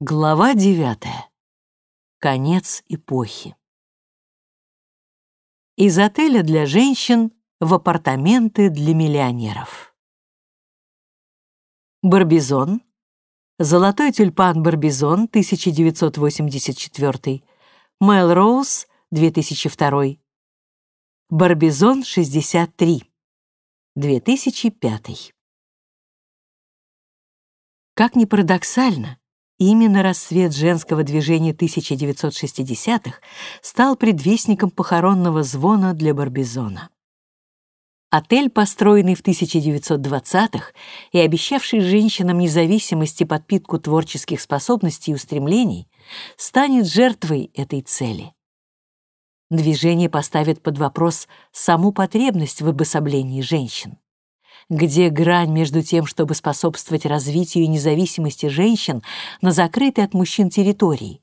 Глава девятая. Конец эпохи. Из отеля для женщин в апартаменты для миллионеров. Барбизон. Золотой тюльпан Барбизон, 1984. Мелроуз, 2002. Барбизон, 63. 2005. Как ни парадоксально, Именно рассвет женского движения 1960-х стал предвестником похоронного звона для Барбизона. Отель, построенный в 1920-х и обещавший женщинам независимость и подпитку творческих способностей и устремлений, станет жертвой этой цели. Движение поставит под вопрос саму потребность в обособлении женщин где грань между тем, чтобы способствовать развитию и независимости женщин на закрытой от мужчин территории,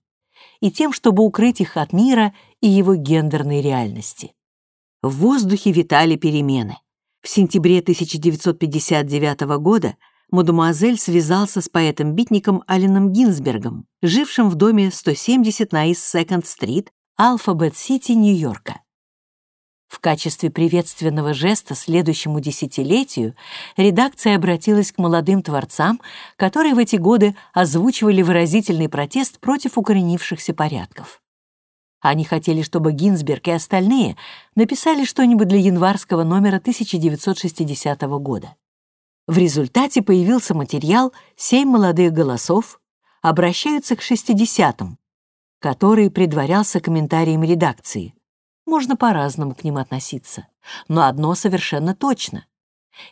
и тем, чтобы укрыть их от мира и его гендерной реальности. В воздухе витали перемены. В сентябре 1959 года мадемуазель связался с поэтом-битником Алленом Гинзбергом, жившим в доме 170 на Ист-Секонд-стрит, Алфабет-Сити, Нью-Йорка. В качестве приветственного жеста следующему десятилетию редакция обратилась к молодым творцам, которые в эти годы озвучивали выразительный протест против укоренившихся порядков. Они хотели, чтобы Гинзберг и остальные написали что-нибудь для январского номера 1960 года. В результате появился материал «Семь молодых голосов» обращаются к 60-м, который предварялся комментарием редакции — можно по-разному к ним относиться. Но одно совершенно точно.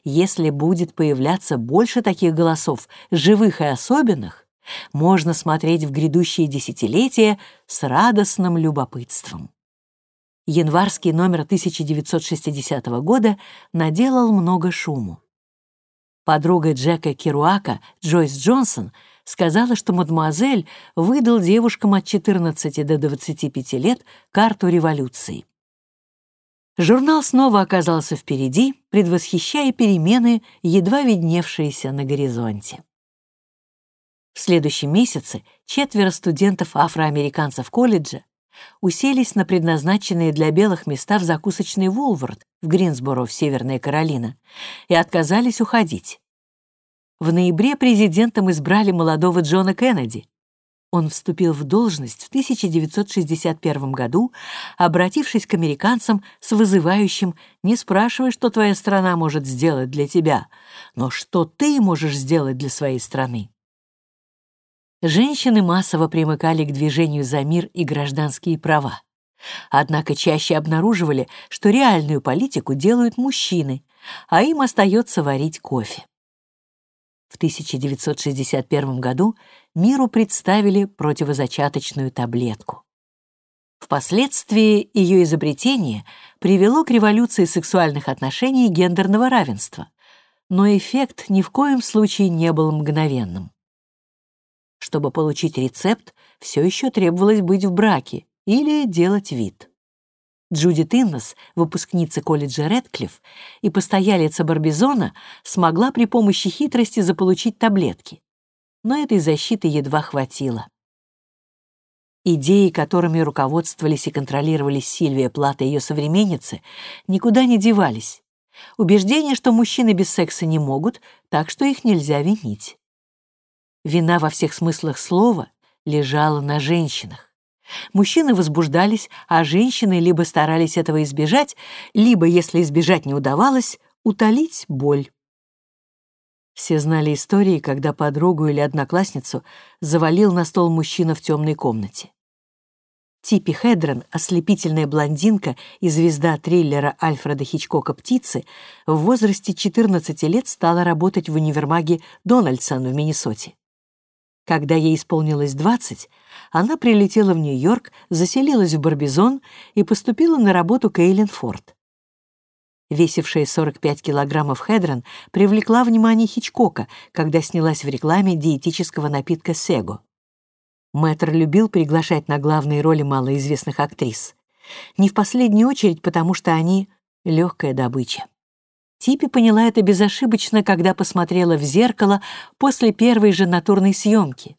Если будет появляться больше таких голосов, живых и особенных, можно смотреть в грядущие десятилетия с радостным любопытством. Январский номер 1960 года наделал много шуму. Подруга Джека Керуака, Джойс Джонсон, сказала, что мадемуазель выдал девушкам от 14 до 25 лет карту революции. Журнал снова оказался впереди, предвосхищая перемены, едва видневшиеся на горизонте. В следующем месяце четверо студентов-афроамериканцев колледжа уселись на предназначенные для белых места в закусочной Вулвард в Гринсборо, в Северная Каролина, и отказались уходить. В ноябре президентом избрали молодого Джона Кеннеди, он вступил в должность в 1961 году, обратившись к американцам с вызывающим «Не спрашивай, что твоя страна может сделать для тебя, но что ты можешь сделать для своей страны». Женщины массово примыкали к движению за мир и гражданские права. Однако чаще обнаруживали, что реальную политику делают мужчины, а им остается варить кофе. В 1961 году миру представили противозачаточную таблетку. Впоследствии ее изобретение привело к революции сексуальных отношений и гендерного равенства, но эффект ни в коем случае не был мгновенным. Чтобы получить рецепт, все еще требовалось быть в браке или делать вид. Джудит Иннес, выпускница колледжа Редклифф и постоялица Барбизона, смогла при помощи хитрости заполучить таблетки. Но этой защиты едва хватило. Идеи, которыми руководствовались и контролировались Сильвия Плата и ее современницы, никуда не девались. Убеждение, что мужчины без секса не могут, так что их нельзя винить. Вина во всех смыслах слова лежала на женщинах. Мужчины возбуждались, а женщины либо старались этого избежать, либо, если избежать не удавалось, утолить боль. Все знали истории, когда подругу или одноклассницу завалил на стол мужчина в темной комнате. Типи Хедрон, ослепительная блондинка и звезда триллера Альфреда Хичкока «Птицы», в возрасте 14 лет стала работать в универмаге Дональдсон в Миннесоте. Когда ей исполнилось 20, она прилетела в Нью-Йорк, заселилась в Барбизон и поступила на работу к Эйлин Форд. Весившая 45 килограммов Хедрон привлекла внимание Хичкока, когда снялась в рекламе диетического напитка Сего. Мэтр любил приглашать на главные роли малоизвестных актрис. Не в последнюю очередь, потому что они — легкая добыча. Типи поняла это безошибочно, когда посмотрела в зеркало после первой же натурной съемки.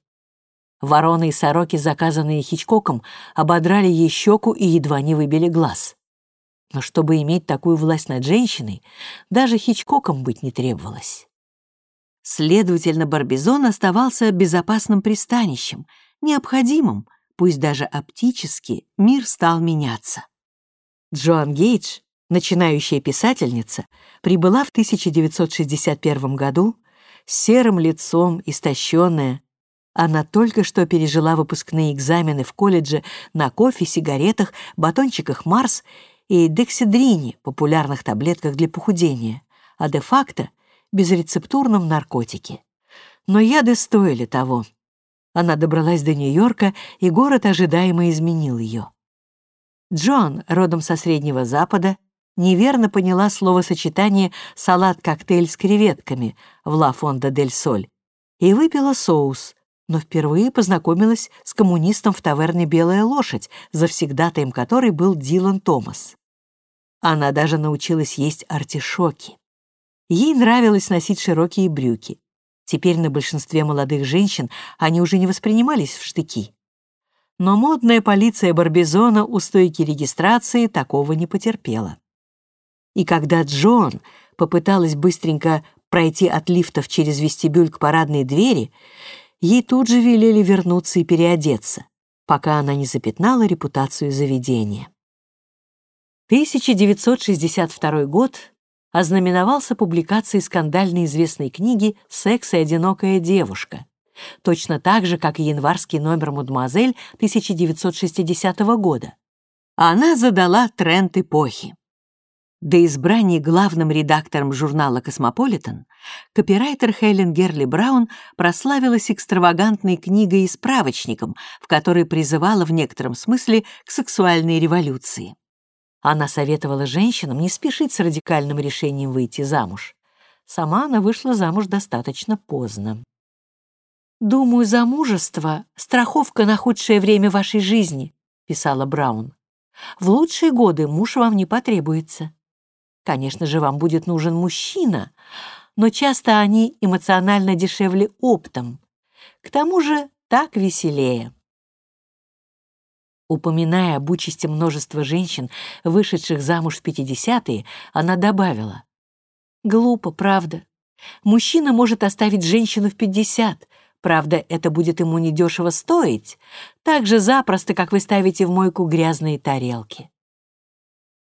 Вороны и сороки, заказанные Хичкоком, ободрали ей щеку и едва не выбили глаз. Но чтобы иметь такую власть над женщиной, даже Хичкоком быть не требовалось. Следовательно, Барбизон оставался безопасным пристанищем, необходимым, пусть даже оптически, мир стал меняться. Джоан Гейдж, начинающая писательница, прибыла в 1961 году с серым лицом, истощенная. Она только что пережила выпускные экзамены в колледже на кофе, сигаретах, батончиках Марс и дексидрине, популярных таблетках для похудения, а де-факто — безрецептурном наркотике. Но яды стоили того. Она добралась до Нью-Йорка, и город ожидаемо изменил ее. Джон, родом со Среднего Запада, неверно поняла словосочетание «салат-коктейль с креветками» в «Ла Фонда дель Соль» и выпила соус, но впервые познакомилась с коммунистом в таверне «Белая лошадь», завсегдатаем которой был Дилан Томас. Она даже научилась есть артишоки. Ей нравилось носить широкие брюки. Теперь на большинстве молодых женщин они уже не воспринимались в штыки. Но модная полиция Барбизона у стойки регистрации такого не потерпела. И когда Джон попыталась быстренько пройти от лифтов через вестибюль к парадной двери, ей тут же велели вернуться и переодеться, пока она не запятнала репутацию заведения. 1962 год ознаменовался публикацией скандально известной книги «Секс и одинокая девушка», точно так же, как и январский номер «Мадемуазель» 1960 года. Она задала тренд эпохи. До избрания главным редактором журнала «Космополитен» копирайтер Хелен Герли Браун прославилась экстравагантной книгой и справочником, в которой призывала в некотором смысле к сексуальной революции. Она советовала женщинам не спешить с радикальным решением выйти замуж. Сама она вышла замуж достаточно поздно. «Думаю, замужество — страховка на худшее время вашей жизни», — писала Браун. «В лучшие годы муж вам не потребуется. Конечно же, вам будет нужен мужчина, но часто они эмоционально дешевле оптом. К тому же так веселее». Упоминая об участи множества женщин, вышедших замуж в 50-е, она добавила. «Глупо, правда. Мужчина может оставить женщину в 50, правда, это будет ему недешево стоить, так же запросто, как вы ставите в мойку грязные тарелки».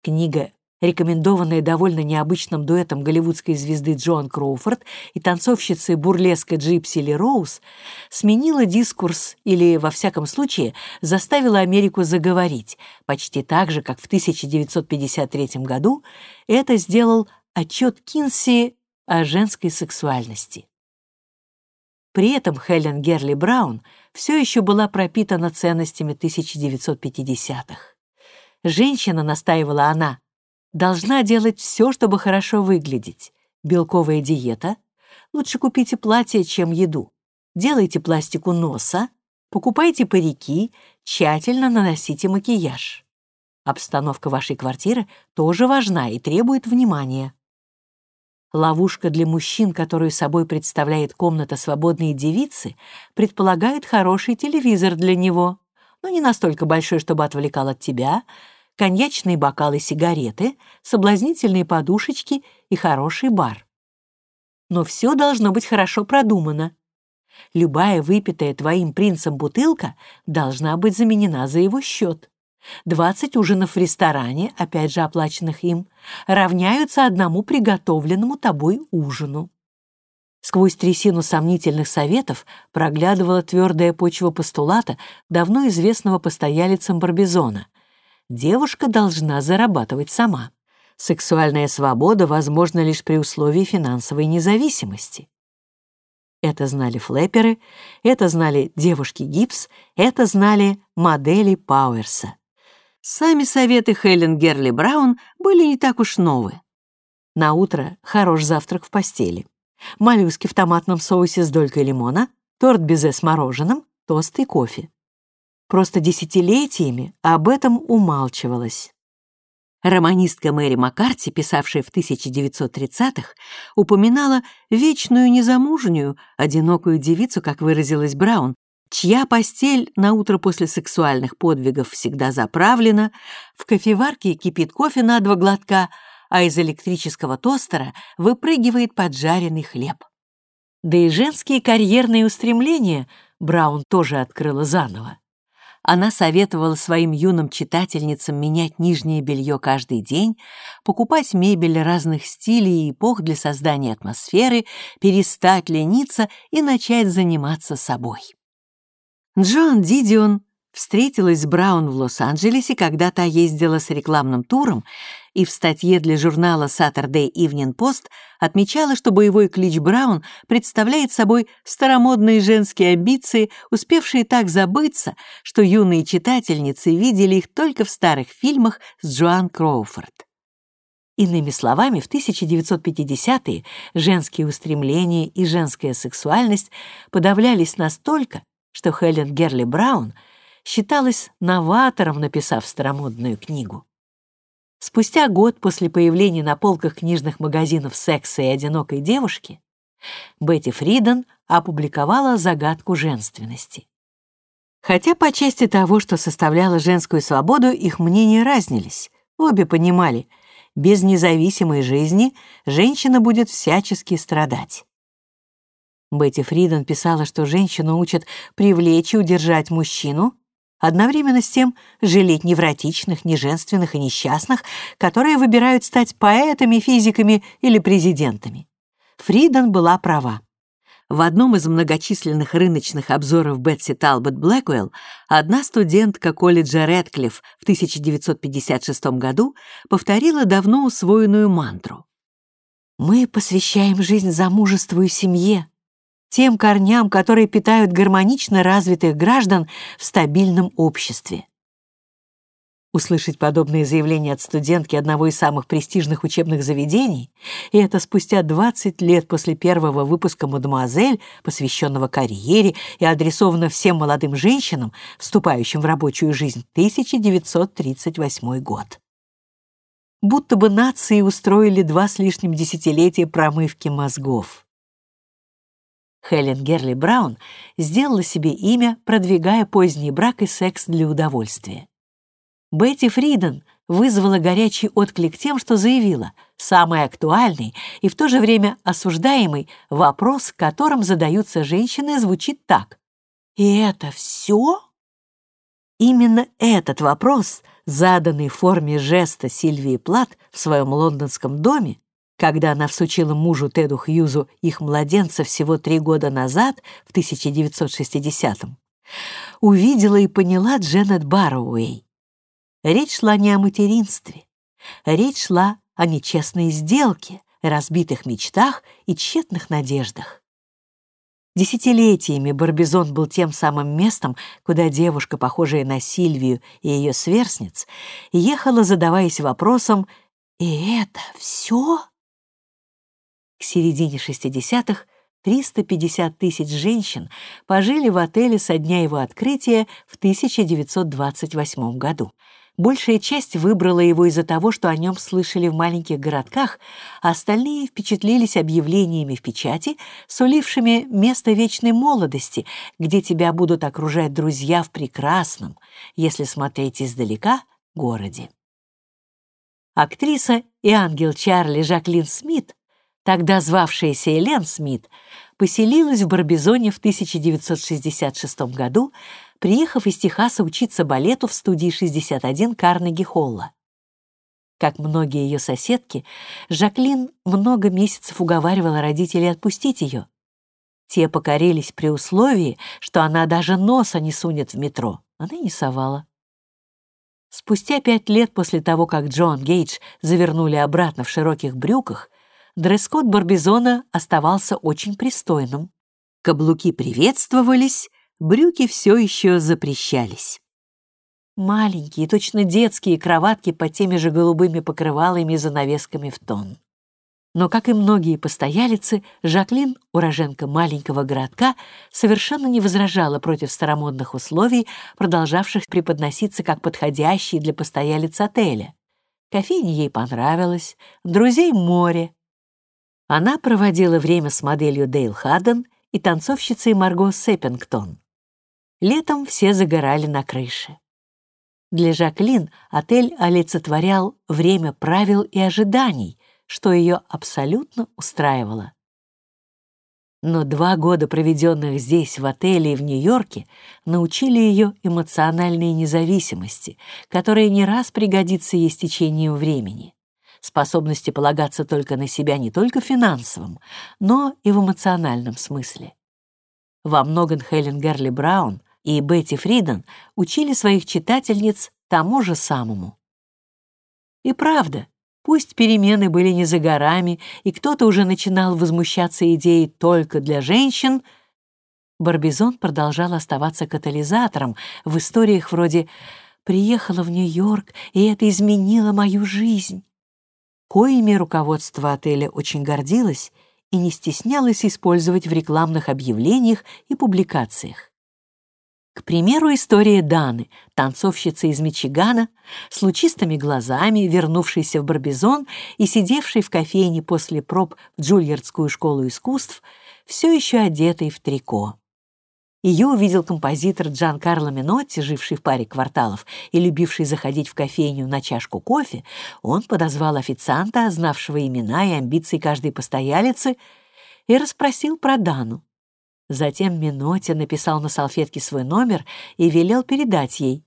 Книга рекомендованная довольно необычным дуэтом голливудской звезды Джоан Кроуфорд и танцовщицы бурлеска Джипси Ли Роуз, сменила дискурс или, во всяком случае, заставила Америку заговорить, почти так же, как в 1953 году это сделал отчет Кинси о женской сексуальности. При этом Хелен Герли Браун все еще была пропитана ценностями 1950-х. Женщина, настаивала она, должна делать все, чтобы хорошо выглядеть. Белковая диета. Лучше купите платье, чем еду. Делайте пластику носа, покупайте парики, тщательно наносите макияж. Обстановка вашей квартиры тоже важна и требует внимания. Ловушка для мужчин, которую собой представляет комната свободной девицы, предполагает хороший телевизор для него, но не настолько большой, чтобы отвлекал от тебя, коньячные бокалы сигареты, соблазнительные подушечки и хороший бар. Но все должно быть хорошо продумано. Любая выпитая твоим принцем бутылка должна быть заменена за его счет. 20 ужинов в ресторане, опять же оплаченных им, равняются одному приготовленному тобой ужину. Сквозь трясину сомнительных советов проглядывала твердая почва постулата, давно известного постоялицам Барбизона — девушка должна зарабатывать сама. Сексуальная свобода возможна лишь при условии финансовой независимости. Это знали флэперы, это знали девушки Гипс, это знали модели Пауэрса. Сами советы Хелен Герли Браун были не так уж новые. На утро хорош завтрак в постели. Моллюски в томатном соусе с долькой лимона, торт безе с мороженым, тост и кофе. Просто десятилетиями об этом умалчивалось. Романистка Мэри Маккарти, писавшая в 1930-х, упоминала вечную незамужнюю, одинокую девицу, как выразилась Браун, чья постель на утро после сексуальных подвигов всегда заправлена, в кофеварке кипит кофе на два глотка, а из электрического тостера выпрыгивает поджаренный хлеб. Да и женские карьерные устремления Браун тоже открыла заново. Она советовала своим юным читательницам менять нижнее белье каждый день, покупать мебель разных стилей и эпох для создания атмосферы, перестать лениться и начать заниматься собой. Джоан Дидион встретилась с Браун в Лос-Анджелесе, когда та ездила с рекламным туром, и в статье для журнала Saturday Evening Post отмечала, что боевой клич Браун представляет собой старомодные женские амбиции, успевшие так забыться, что юные читательницы видели их только в старых фильмах с Джоан Кроуфорд. Иными словами, в 1950-е женские устремления и женская сексуальность подавлялись настолько, что Хелен Герли Браун — считалась новатором, написав старомодную книгу. Спустя год после появления на полках книжных магазинов секса и одинокой девушки Бетти Фриден опубликовала «Загадку женственности». Хотя по части того, что составляло женскую свободу, их мнения разнились. Обе понимали, без независимой жизни женщина будет всячески страдать. Бетти Фриден писала, что женщину учат привлечь и удержать мужчину, одновременно с тем жалеть невротичных, неженственных и несчастных, которые выбирают стать поэтами, физиками или президентами. Фриден была права. В одном из многочисленных рыночных обзоров Бетси Талбот Блэквелл одна студентка колледжа Рэдклифф в 1956 году повторила давно усвоенную мантру. «Мы посвящаем жизнь замужеству и семье, тем корням, которые питают гармонично развитых граждан в стабильном обществе. Услышать подобные заявления от студентки одного из самых престижных учебных заведений, и это спустя 20 лет после первого выпуска «Мадемуазель», посвященного карьере и адресовано всем молодым женщинам, вступающим в рабочую жизнь, 1938 год. Будто бы нации устроили два с лишним десятилетия промывки мозгов. Хелен Герли Браун сделала себе имя, продвигая поздний брак и секс для удовольствия. Бетти Фриден вызвала горячий отклик тем, что заявила самый актуальный и в то же время осуждаемый вопрос, которым задаются женщины, звучит так. «И это все?» Именно этот вопрос, заданный в форме жеста Сильвии Плат в своем лондонском доме, когда она всучила мужу Теду Хьюзу их младенца всего три года назад, в 1960-м, увидела и поняла Дженнет Барроуэй. Речь шла не о материнстве. Речь шла о нечестной сделке, разбитых мечтах и тщетных надеждах. Десятилетиями Барбизон был тем самым местом, куда девушка, похожая на Сильвию и ее сверстниц, ехала, задаваясь вопросом «И это все?» К середине 60-х 350 тысяч женщин пожили в отеле со дня его открытия в 1928 году. Большая часть выбрала его из-за того, что о нем слышали в маленьких городках, а остальные впечатлились объявлениями в печати, сулившими место вечной молодости, где тебя будут окружать друзья в прекрасном, если смотреть издалека, городе. Актриса и ангел Чарли Жаклин Смит тогда звавшаяся Элен Смит, поселилась в Барбизоне в 1966 году, приехав из Техаса учиться балету в студии 61 Карнеги-Холла. Как многие ее соседки, Жаклин много месяцев уговаривала родителей отпустить ее. Те покорились при условии, что она даже носа не сунет в метро. Она не совала. Спустя пять лет после того, как Джон Гейдж завернули обратно в широких брюках, дресс-код Барбизона оставался очень пристойным. Каблуки приветствовались, брюки все еще запрещались. Маленькие, точно детские кроватки под теми же голубыми покрывалами и занавесками в тон. Но, как и многие постоялицы, Жаклин, уроженка маленького городка, совершенно не возражала против старомодных условий, продолжавших преподноситься как подходящие для постоялиц отеля. Кофейня ей понравилась, друзей море, она проводила время с моделью Дейл Хадден и танцовщицей Марго Сеппингтон. Летом все загорали на крыше. Для Жаклин отель олицетворял время правил и ожиданий, что ее абсолютно устраивало. Но два года, проведенных здесь, в отеле и в Нью-Йорке, научили ее эмоциональной независимости, которая не раз пригодится ей с течением времени, способности полагаться только на себя не только в финансовом, но и в эмоциональном смысле. Во многом Хелен Герли Браун и Бетти Фриден учили своих читательниц тому же самому. И правда, пусть перемены были не за горами, и кто-то уже начинал возмущаться идеей только для женщин, Барбизон продолжал оставаться катализатором в историях вроде «Приехала в Нью-Йорк, и это изменило мою жизнь», коими руководство отеля очень гордилось и не стеснялось использовать в рекламных объявлениях и публикациях. К примеру, история Даны, танцовщицы из Мичигана, с лучистыми глазами, вернувшейся в Барбизон и сидевшей в кофейне после проб в Джульярдскую школу искусств, все еще одетой в трико. Ее увидел композитор Джан Карло Минотти, живший в паре кварталов и любивший заходить в кофейню на чашку кофе. Он подозвал официанта, знавшего имена и амбиции каждой постоялицы, и расспросил про Дану. Затем Миноти написал на салфетке свой номер и велел передать ей.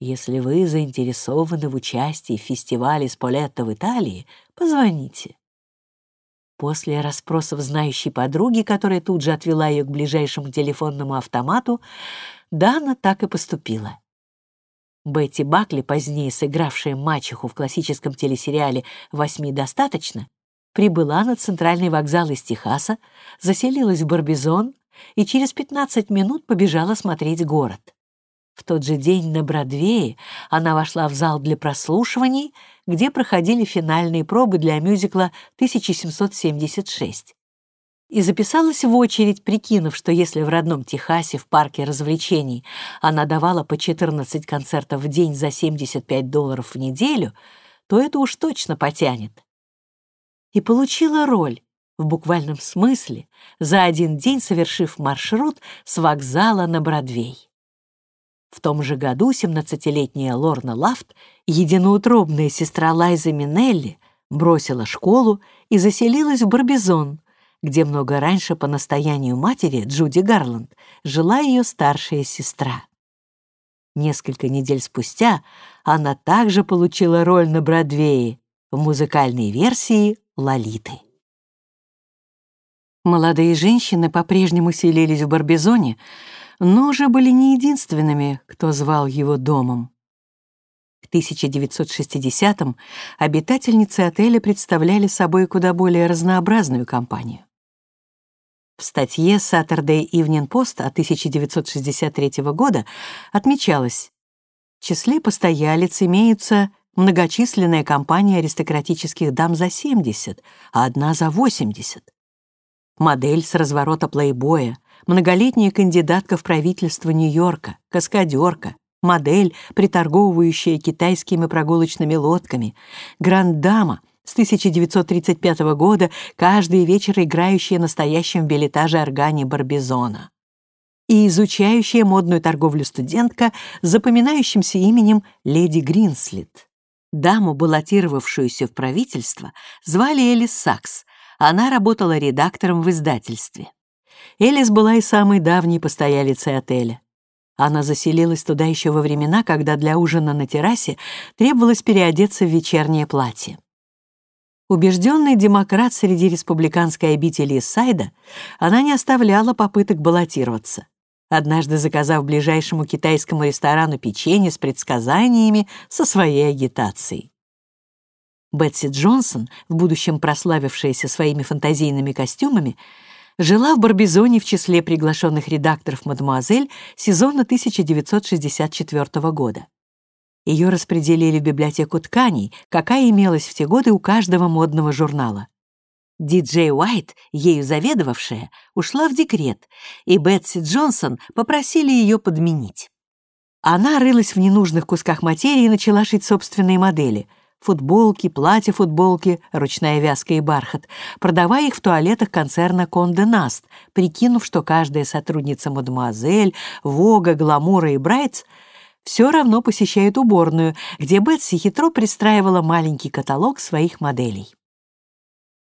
«Если вы заинтересованы в участии в фестивале Сполетто в Италии, позвоните». После расспросов знающей подруги, которая тут же отвела ее к ближайшему телефонному автомату, Дана так и поступила. Бетти Бакли, позднее сыгравшая мачеху в классическом телесериале «Восьми достаточно», прибыла на центральный вокзал из Техаса, заселилась в Барбизон, и через 15 минут побежала смотреть город. В тот же день на Бродвее она вошла в зал для прослушиваний, где проходили финальные пробы для мюзикла 1776. И записалась в очередь, прикинув, что если в родном Техасе в парке развлечений она давала по 14 концертов в день за 75 долларов в неделю, то это уж точно потянет. И получила роль в буквальном смысле, за один день совершив маршрут с вокзала на Бродвей. В том же году 17-летняя Лорна Лафт, единоутробная сестра Лайзы Минелли, бросила школу и заселилась в Барбизон, где много раньше по настоянию матери, Джуди Гарланд, жила ее старшая сестра. Несколько недель спустя она также получила роль на Бродвее в музыкальной версии «Лолиты». Молодые женщины по-прежнему селились в Барбизоне, но уже были не единственными, кто звал его домом. К 1960-м обитательницы отеля представляли собой куда более разнообразную компанию. В статье Saturday Evening Post от 1963 года отмечалось, в числе постоялиц имеются многочисленная компания аристократических дам за 70, а одна за 80 модель с разворота плейбоя, многолетняя кандидатка в правительство Нью-Йорка, каскадерка, модель, приторговывающая китайскими прогулочными лодками, гранд-дама с 1935 года, каждый вечер играющая настоящем билетаже органе Барбизона и изучающая модную торговлю студентка с запоминающимся именем Леди Гринслит. Даму, баллотировавшуюся в правительство, звали Элис Сакс, она работала редактором в издательстве. Элис была и самой давней постоялицей отеля. Она заселилась туда еще во времена, когда для ужина на террасе требовалось переодеться в вечернее платье. Убежденный демократ среди республиканской обители Сайда, она не оставляла попыток баллотироваться. Однажды заказав ближайшему китайскому ресторану печенье с предсказаниями со своей агитацией. Бетси Джонсон, в будущем прославившаяся своими фантазийными костюмами, жила в Барбизоне в числе приглашенных редакторов «Мадемуазель» сезона 1964 года. Ее распределили в библиотеку тканей, какая имелась в те годы у каждого модного журнала. Диджей Уайт, ею заведовавшая, ушла в декрет, и Бетси Джонсон попросили ее подменить. Она рылась в ненужных кусках материи и начала шить собственные модели — футболки, платья-футболки, ручная вязка и бархат, продавая их в туалетах концерна «Конде Наст», прикинув, что каждая сотрудница «Мадемуазель», «Вога», «Гламура» и «Брайтс» все равно посещает уборную, где Бетси хитро пристраивала маленький каталог своих моделей.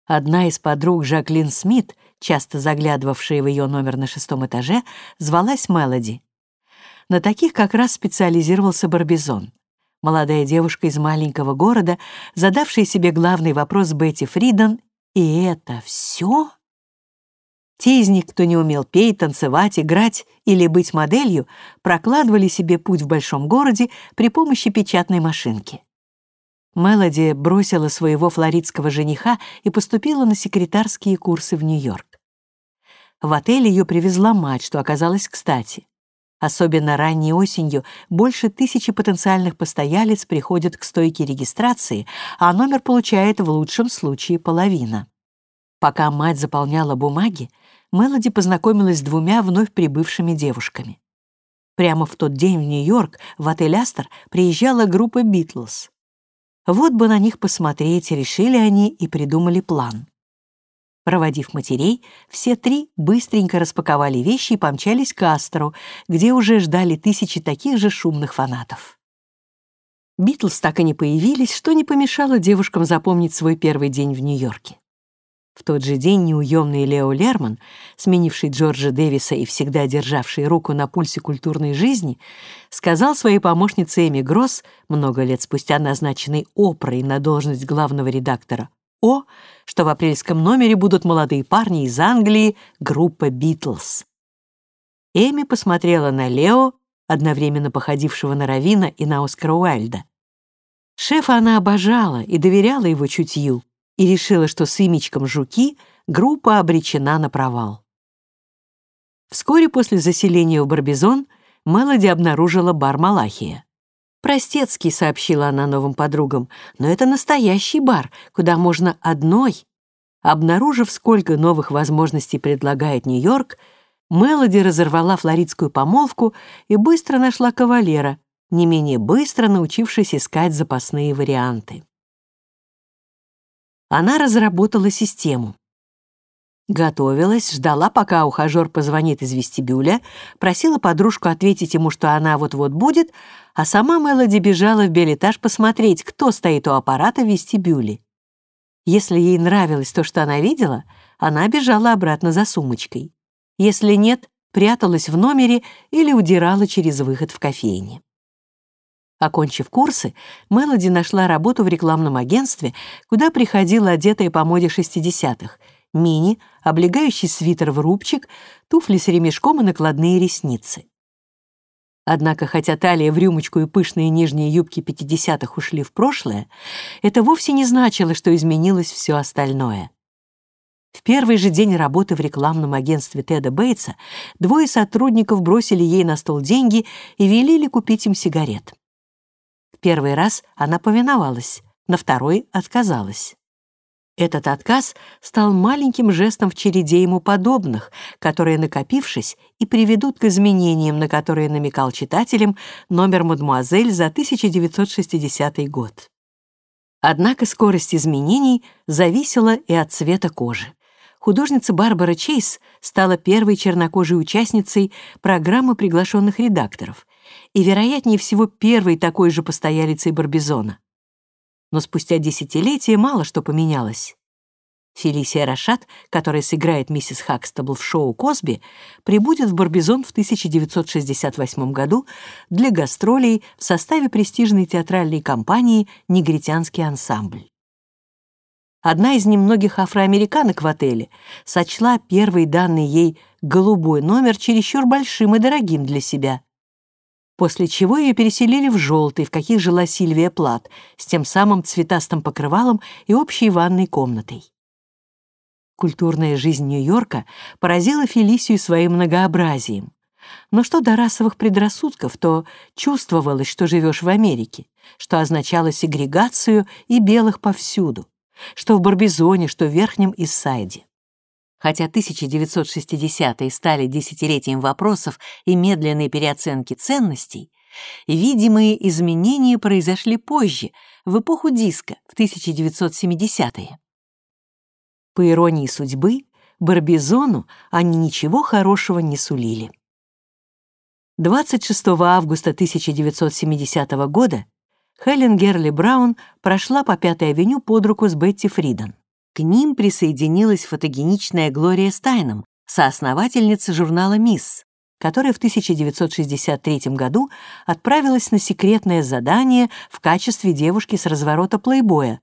Одна из подруг Жаклин Смит, часто заглядывавшая в ее номер на шестом этаже, звалась Мелоди. На таких как раз специализировался Барбизон. Молодая девушка из маленького города, задавшая себе главный вопрос Бетти Фриден «И это все?» Те из них, кто не умел петь, танцевать, играть или быть моделью, прокладывали себе путь в большом городе при помощи печатной машинки. Мелоди бросила своего флоридского жениха и поступила на секретарские курсы в Нью-Йорк. В отель ее привезла мать, что оказалось кстати. Особенно ранней осенью больше тысячи потенциальных постоялец приходят к стойке регистрации, а номер получает в лучшем случае половина. Пока мать заполняла бумаги, Мелоди познакомилась с двумя вновь прибывшими девушками. Прямо в тот день в Нью-Йорк в отель «Астер» приезжала группа «Битлз». Вот бы на них посмотреть, решили они и придумали план. Проводив матерей, все три быстренько распаковали вещи и помчались к Астеру, где уже ждали тысячи таких же шумных фанатов. Битлз так и не появились, что не помешало девушкам запомнить свой первый день в Нью-Йорке. В тот же день неуемный Лео Лерман, сменивший Джорджа Дэвиса и всегда державший руку на пульсе культурной жизни, сказал своей помощнице Эми Гросс, много лет спустя назначенной Опрой на должность главного редактора о, что в апрельском номере будут молодые парни из Англии, группа «Битлз». Эми посмотрела на Лео, одновременно походившего на Равина и на Оскара Уайльда. Шефа она обожала и доверяла его чутью, и решила, что с имечком «Жуки» группа обречена на провал. Вскоре после заселения в Барбизон Мелоди обнаружила бар Малахия. «Простецкий», — сообщила она новым подругам, «но это настоящий бар, куда можно одной». Обнаружив, сколько новых возможностей предлагает Нью-Йорк, Мелоди разорвала флоридскую помолвку и быстро нашла кавалера, не менее быстро научившись искать запасные варианты. Она разработала систему. Готовилась, ждала, пока ухажер позвонит из вестибюля, просила подружку ответить ему, что она вот-вот будет, а сама Мелоди бежала в билетаж посмотреть, кто стоит у аппарата в вестибюле. Если ей нравилось то, что она видела, она бежала обратно за сумочкой. Если нет, пряталась в номере или удирала через выход в кофейне. Окончив курсы, Мелоди нашла работу в рекламном агентстве, куда приходила одетая по моде 60-х — мини, облегающий свитер в рубчик, туфли с ремешком и накладные ресницы. Однако, хотя талия в рюмочку и пышные нижние юбки 50-х ушли в прошлое, это вовсе не значило, что изменилось все остальное. В первый же день работы в рекламном агентстве Теда Бейтса двое сотрудников бросили ей на стол деньги и велели купить им сигарет. В первый раз она повиновалась, на второй отказалась. Этот отказ стал маленьким жестом в череде ему подобных, которые, накопившись, и приведут к изменениям, на которые намекал читателям номер «Мадемуазель» за 1960 год. Однако скорость изменений зависела и от цвета кожи. Художница Барбара Чейз стала первой чернокожей участницей программы приглашенных редакторов и, вероятнее всего, первой такой же постоялицей Барбизона но спустя десятилетия мало что поменялось. Фелисия Рашат, которая сыграет миссис Хакстабл в шоу «Косби», прибудет в Барбизон в 1968 году для гастролей в составе престижной театральной компании «Негритянский ансамбль». Одна из немногих афроамериканок в отеле сочла первый данный ей голубой номер чересчур большим и дорогим для себя после чего ее переселили в желтый, в каких жила Сильвия Плат, с тем самым цветастым покрывалом и общей ванной комнатой. Культурная жизнь Нью-Йорка поразила Фелисию своим многообразием. Но что до расовых предрассудков, то чувствовалось, что живешь в Америке, что означало сегрегацию и белых повсюду, что в Барбизоне, что в Верхнем Иссайде. Хотя 1960-е стали десятилетием вопросов и медленной переоценки ценностей, Видимые изменения произошли позже, в эпоху диска, в 1970-е. По иронии судьбы, Барбизону они ничего хорошего не сулили. 26 августа 1970 года Хелен Герли Браун прошла по Пятой авеню под руку с Бетти Фриден. К ним присоединилась фотогеничная Глория Стайном, соосновательница журнала «Мисс», которая в 1963 году отправилась на секретное задание в качестве девушки с разворота плейбоя,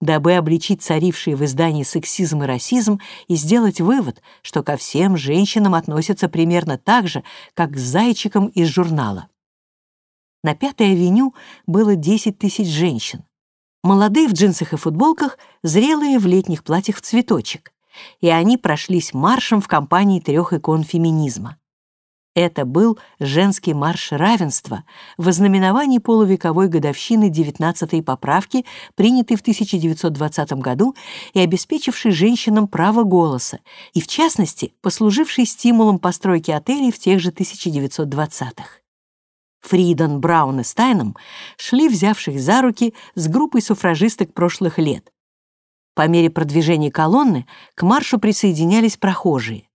дабы обличить царивший в издании сексизм и расизм и сделать вывод, что ко всем женщинам относятся примерно так же, как к зайчикам из журнала. На Пятой авеню было 10 тысяч женщин. Молодые в джинсах и футболках, зрелые в летних платьях в цветочек. И они прошлись маршем в компании трех икон феминизма. Это был женский марш равенства в ознаменовании полувековой годовщины 19-й поправки, принятой в 1920 году и обеспечившей женщинам право голоса, и, в частности, послужившей стимулом постройки отелей в тех же 1920-х. Фриден, Браун и Стайном шли, взявших за руки, с группой суфражисток прошлых лет. По мере продвижения колонны к маршу присоединялись прохожие.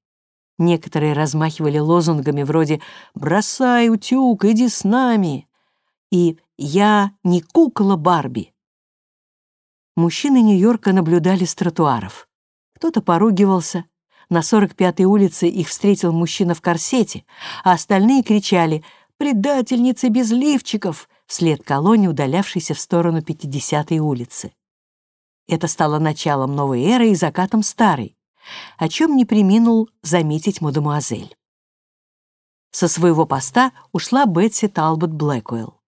Некоторые размахивали лозунгами вроде «Бросай утюг, иди с нами!» и «Я не кукла Барби». Мужчины Нью-Йорка наблюдали с тротуаров. Кто-то поругивался. На 45-й улице их встретил мужчина в корсете, а остальные кричали «Предательницы без лифчиков!» вслед колонне, удалявшейся в сторону 50-й улицы. Это стало началом новой эры и закатом старой о чем не приминул заметить мадемуазель. Со своего поста ушла Бетси Талбот Блэквелл.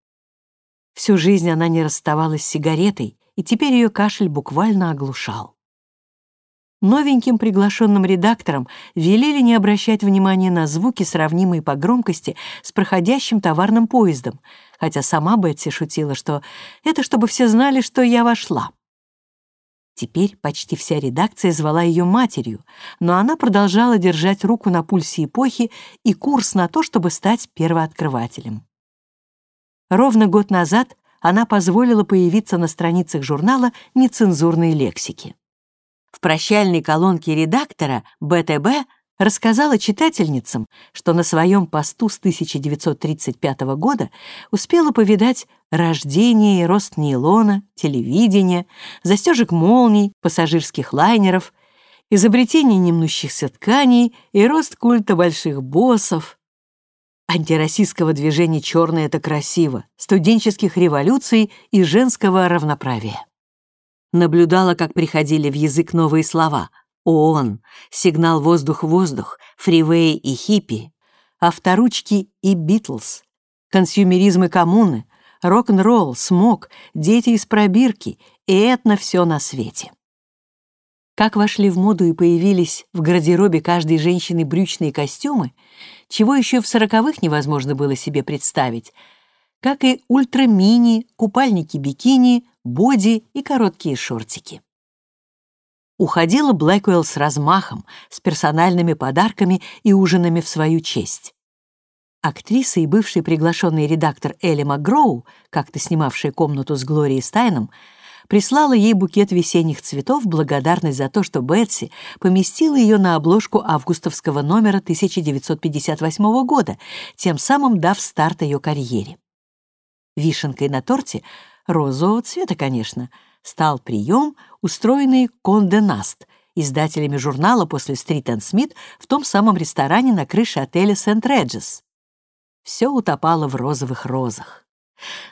Всю жизнь она не расставалась с сигаретой, и теперь ее кашель буквально оглушал. Новеньким приглашенным редакторам велели не обращать внимания на звуки, сравнимые по громкости с проходящим товарным поездом, хотя сама Бетси шутила, что это чтобы все знали, что я вошла. Теперь почти вся редакция звала ее матерью, но она продолжала держать руку на пульсе эпохи и курс на то, чтобы стать первооткрывателем. Ровно год назад она позволила появиться на страницах журнала нецензурной лексики. В прощальной колонке редактора БТБ рассказала читательницам, что на своем посту с 1935 года успела повидать рождение и рост нейлона, телевидения, застежек молний, пассажирских лайнеров, изобретение немнущихся тканей и рост культа больших боссов, антироссийского движения «Черное — это красиво», студенческих революций и женского равноправия. Наблюдала, как приходили в язык новые слова — ООН, сигнал «Воздух-воздух», фривей и хиппи, авторучки и Битлз, консюмеризм и коммуны, рок-н-ролл, смог, дети из пробирки и этно все на свете. Как вошли в моду и появились в гардеробе каждой женщины брючные костюмы, чего еще в сороковых невозможно было себе представить, как и ультра-мини, купальники-бикини, боди и короткие шортики. Уходила Блэквелл с размахом, с персональными подарками и ужинами в свою честь. Актриса и бывший приглашенный редактор Элли Макгроу, как-то снимавшая комнату с Глорией Стайном, прислала ей букет весенних цветов в благодарность за то, что Бетси поместила ее на обложку августовского номера 1958 года, тем самым дав старт ее карьере. Вишенкой на торте, розового цвета, конечно — стал прием, устроенный Конде Наст, издателями журнала после Стрит энд Смит в том самом ресторане на крыше отеля Сент-Реджес. Все утопало в розовых розах.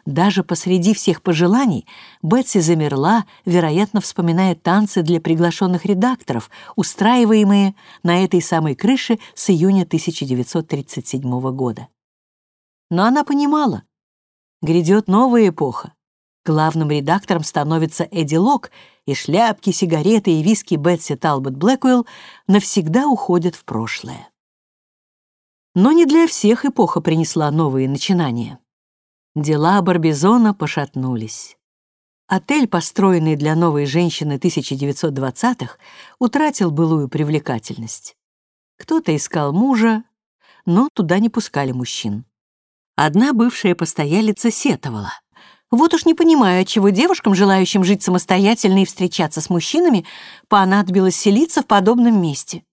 Даже посреди всех пожеланий Бетси замерла, вероятно, вспоминая танцы для приглашенных редакторов, устраиваемые на этой самой крыше с июня 1937 года. Но она понимала, грядет новая эпоха, Главным редактором становится Эдди Лок, и шляпки, сигареты и виски Бетси Талбот Блэквелл навсегда уходят в прошлое. Но не для всех эпоха принесла новые начинания. Дела Барбизона пошатнулись. Отель, построенный для новой женщины 1920-х, утратил былую привлекательность. Кто-то искал мужа, но туда не пускали мужчин. Одна бывшая постоялица сетовала. Вот уж не понимаю, отчего девушкам, желающим жить самостоятельно и встречаться с мужчинами, понадобилось селиться в подобном месте.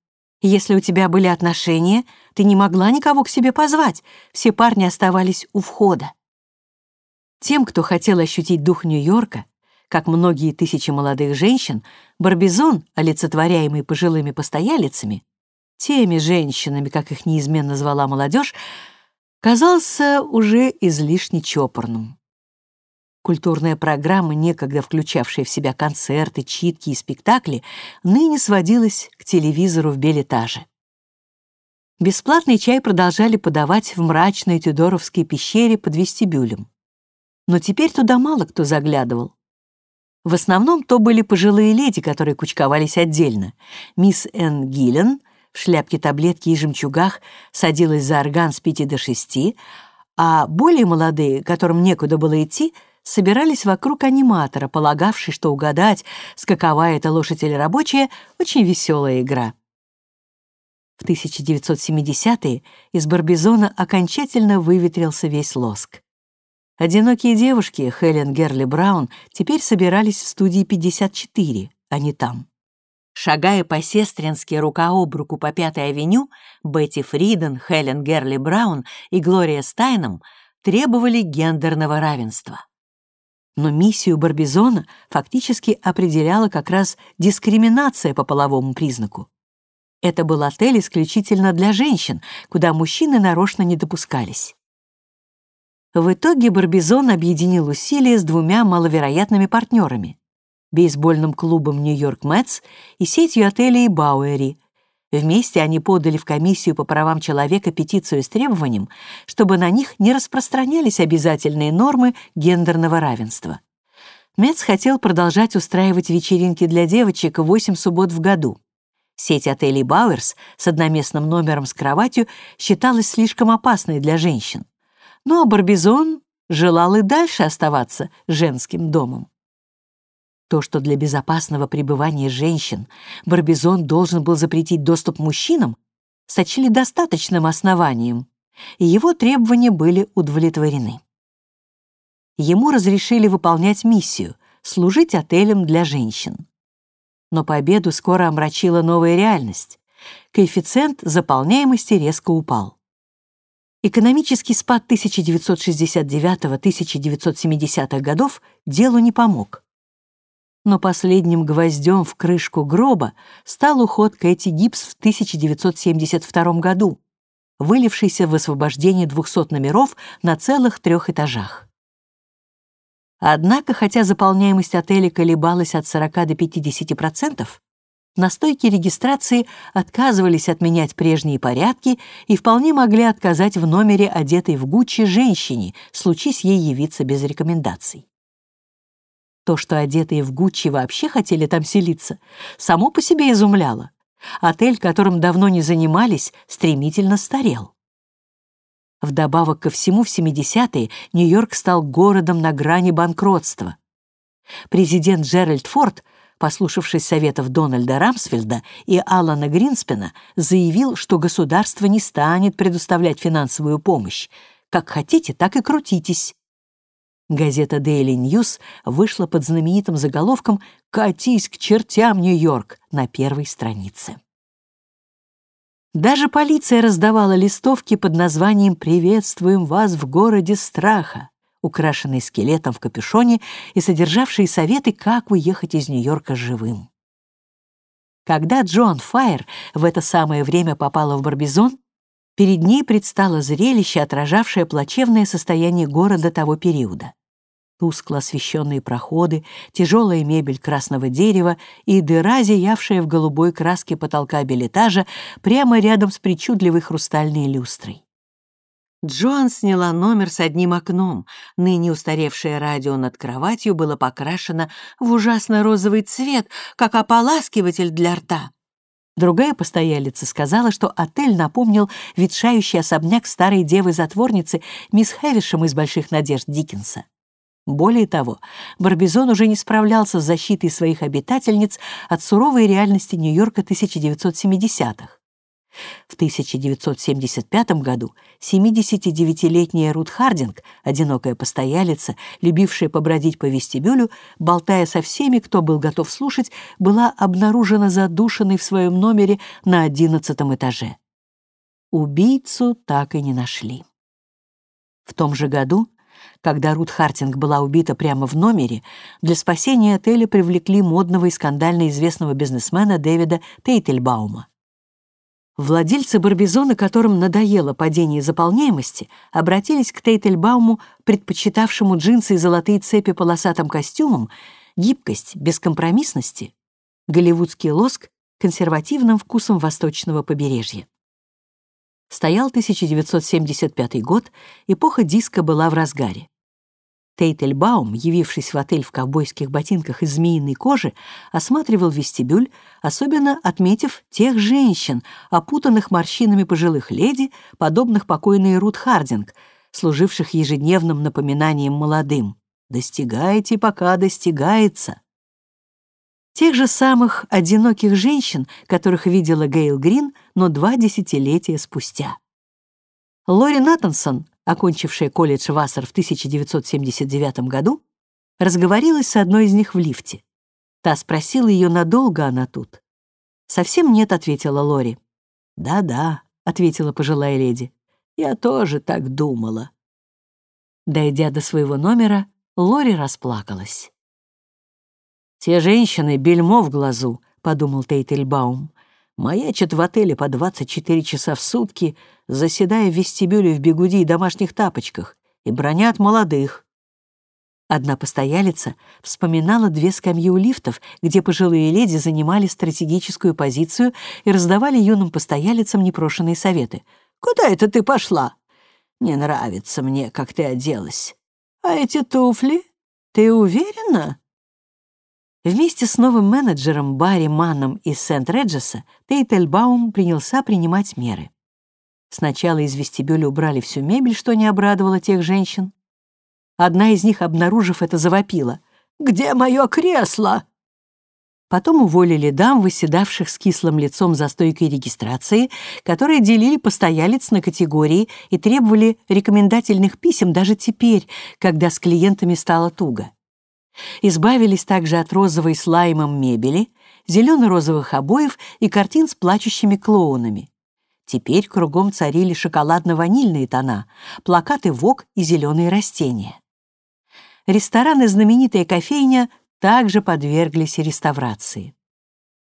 Если у тебя были отношения, ты не могла никого к себе позвать, все парни оставались у входа. Тем, кто хотел ощутить дух Нью-Йорка, как многие тысячи молодых женщин, Барбизон, олицетворяемый пожилыми постоялицами, теми женщинами, как их неизменно звала молодежь, казался уже излишне чопорным. Культурная программа, некогда включавшая в себя концерты, читки и спектакли, ныне сводилась к телевизору в Белетаже. Бесплатный чай продолжали подавать в мрачной тюдоровской пещере под вестибюлем. Но теперь туда мало кто заглядывал. В основном то были пожилые леди, которые кучковались отдельно. Мисс Энн Гиллен шляпке таблетки и жемчугах садилась за орган с пяти до шести, а более молодые, которым некуда было идти, собирались вокруг аниматора, полагавший, что угадать, с какова это лошадь или рабочая, очень веселая игра. В 1970-е из Барбизона окончательно выветрился весь лоск. Одинокие девушки Хелен Герли Браун теперь собирались в студии 54, а не там. Шагая по-сестрински рука об руку по Пятой авеню, Бетти Фриден, Хелен Герли Браун и Глория Стайном требовали гендерного равенства но миссию Барбизона фактически определяла как раз дискриминация по половому признаку. Это был отель исключительно для женщин, куда мужчины нарочно не допускались. В итоге Барбизон объединил усилия с двумя маловероятными партнерами — бейсбольным клубом «Нью-Йорк Мэтс» и сетью отелей «Бауэри», Вместе они подали в комиссию по правам человека петицию с требованием, чтобы на них не распространялись обязательные нормы гендерного равенства. Мец хотел продолжать устраивать вечеринки для девочек 8 суббот в году. Сеть отелей «Бауэрс» с одноместным номером с кроватью считалась слишком опасной для женщин. Ну а Барбизон желал и дальше оставаться женским домом. То, что для безопасного пребывания женщин Барбизон должен был запретить доступ мужчинам, сочли достаточным основанием, и его требования были удовлетворены. Ему разрешили выполнять миссию — служить отелем для женщин. Но победу скоро омрачила новая реальность. Коэффициент заполняемости резко упал. Экономический спад 1969-1970-х годов делу не помог но последним гвоздем в крышку гроба стал уход Кэти Гибс в 1972 году, вылившийся в освобождение 200 номеров на целых трех этажах. Однако, хотя заполняемость отеля колебалась от 40 до 50%, на стойке регистрации отказывались отменять прежние порядки и вполне могли отказать в номере одетой в Гуччи женщине, случись ей явиться без рекомендаций. То, что одетые в Гуччи вообще хотели там селиться, само по себе изумляло. Отель, которым давно не занимались, стремительно старел. Вдобавок ко всему, в 70-е Нью-Йорк стал городом на грани банкротства. Президент Джеральд Форд, послушавшись советов Дональда Рамсфельда и Алана Гринспена, заявил, что государство не станет предоставлять финансовую помощь. Как хотите, так и крутитесь. Газета Daily News вышла под знаменитым заголовком «Катись к чертям, Нью-Йорк» на первой странице. Даже полиция раздавала листовки под названием «Приветствуем вас в городе страха», украшенные скелетом в капюшоне и содержавшие советы, как уехать из Нью-Йорка живым. Когда Джоан Файер в это самое время попала в Барбизон, перед ней предстало зрелище, отражавшее плачевное состояние города того периода тускло освещенные проходы, тяжелая мебель красного дерева и дыра, зиявшая в голубой краске потолка билетажа прямо рядом с причудливой хрустальной люстрой. Джоан сняла номер с одним окном. Ныне устаревшее радио над кроватью было покрашено в ужасно розовый цвет, как ополаскиватель для рта. Другая постоялица сказала, что отель напомнил ветшающий особняк старой девы-затворницы мисс Хэвишем из «Больших надежд» Диккенса. Более того, Барбизон уже не справлялся с защитой своих обитательниц от суровой реальности Нью-Йорка 1970-х. В 1975 году 79-летняя Рут Хардинг, одинокая постоялица, любившая побродить по вестибюлю, болтая со всеми, кто был готов слушать, была обнаружена задушенной в своем номере на одиннадцатом этаже. Убийцу так и не нашли. В том же году, когда Рут Хартинг была убита прямо в номере, для спасения отеля привлекли модного и скандально известного бизнесмена Дэвида Тейтельбаума. Владельцы Барбизона, которым надоело падение заполняемости, обратились к Тейтельбауму, предпочитавшему джинсы и золотые цепи полосатым костюмам, гибкость, бескомпромиссности, голливудский лоск консервативным вкусом восточного побережья. Стоял 1975 год, эпоха диска была в разгаре. Тейтельбаум, явившись в отель в ковбойских ботинках из змеиной кожи, осматривал вестибюль, особенно отметив тех женщин, опутанных морщинами пожилых леди, подобных покойной Рут Хардинг, служивших ежедневным напоминанием молодым. «Достигайте, пока достигается». Тех же самых одиноких женщин, которых видела Гейл Грин, но два десятилетия спустя. Лори Натансон, окончившая колледж Вассер в 1979 году, разговорилась с одной из них в лифте. Та спросила ее, надолго она тут. «Совсем нет», — ответила Лори. «Да-да», — ответила пожилая леди. «Я тоже так думала». Дойдя до своего номера, Лори расплакалась. «Те женщины — бельмо в глазу», — подумал Тейтельбаум. «Маячат в отеле по 24 часа в сутки, заседая в вестибюле в бегуди и домашних тапочках, и бронят молодых». Одна постоялица вспоминала две скамьи у лифтов, где пожилые леди занимали стратегическую позицию и раздавали юным постоялицам непрошенные советы. «Куда это ты пошла?» «Не нравится мне, как ты оделась». «А эти туфли? Ты уверена?» Вместе с новым менеджером Барри Манном из Сент-Реджеса Тейтельбаум принялся принимать меры. Сначала из вестибюля убрали всю мебель, что не обрадовало тех женщин. Одна из них, обнаружив это, завопила. «Где мое кресло?» Потом уволили дам, выседавших с кислым лицом за стойкой регистрации, которые делили постоялец на категории и требовали рекомендательных писем даже теперь, когда с клиентами стало туго. Избавились также от розовой с мебели, зелено-розовых обоев и картин с плачущими клоунами. Теперь кругом царили шоколадно-ванильные тона, плакаты ВОК и зеленые растения. Ресторан и знаменитая кофейня также подверглись реставрации.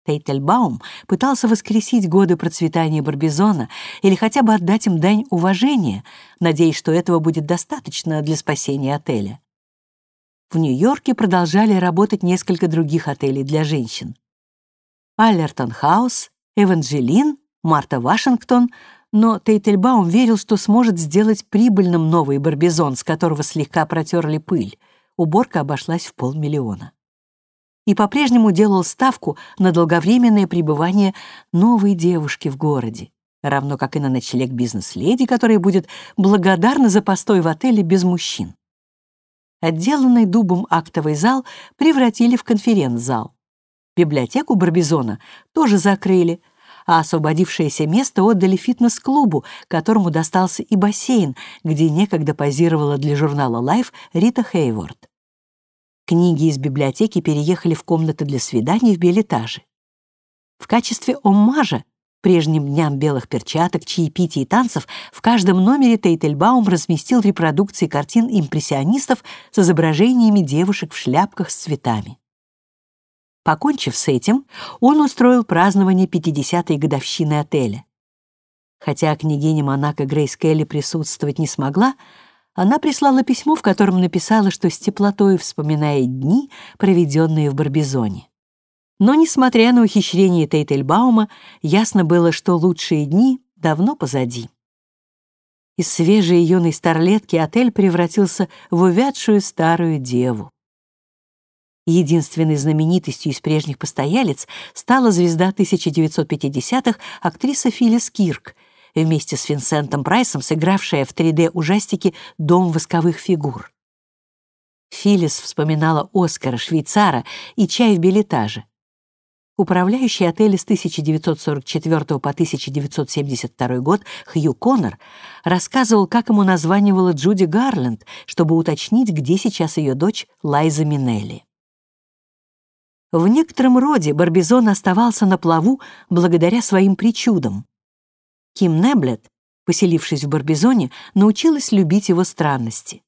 Тейтельбаум пытался воскресить годы процветания Барбизона или хотя бы отдать им дань уважения, надеясь, что этого будет достаточно для спасения отеля. В Нью-Йорке продолжали работать несколько других отелей для женщин. Аллертон Хаус, Эванжелин, Марта Вашингтон, но Тейтельбаум верил, что сможет сделать прибыльным новый Барбизон, с которого слегка протерли пыль. Уборка обошлась в полмиллиона. И по-прежнему делал ставку на долговременное пребывание новой девушки в городе, равно как и на ночлег бизнес-леди, которая будет благодарна за постой в отеле без мужчин. Отделанный дубом актовый зал превратили в конференц-зал. Библиотеку Барбизона тоже закрыли, а освободившееся место отдали фитнес-клубу, которому достался и бассейн, где некогда позировала для журнала Life Рита Хейворд. Книги из библиотеки переехали в комнаты для свиданий в билетаже. В качестве оммажа прежним дням белых перчаток, чаепитий и танцев в каждом номере Тейтельбаум разместил репродукции картин импрессионистов с изображениями девушек в шляпках с цветами. Покончив с этим, он устроил празднование 50-й годовщины отеля. Хотя княгиня Монако Грейс Келли присутствовать не смогла, она прислала письмо, в котором написала, что с теплотой вспоминает дни, проведенные в Барбизоне. Но, несмотря на ухищрение Тейтельбаума, ясно было, что лучшие дни давно позади. Из свежей юной старлетки отель превратился в увядшую старую деву. Единственной знаменитостью из прежних постоялец стала звезда 1950-х актриса Филлис Кирк, вместе с Винсентом Прайсом сыгравшая в 3D-ужастике «Дом восковых фигур». Филлис вспоминала Оскара, швейцара и чай в билетаже. Управляющий отеля с 1944 по 1972 год Хью Коннор рассказывал, как ему названивала Джуди Гарленд, чтобы уточнить, где сейчас ее дочь Лайза Минелли. В некотором роде Барбизон оставался на плаву благодаря своим причудам. Ким Неблет, поселившись в Барбизоне, научилась любить его странности.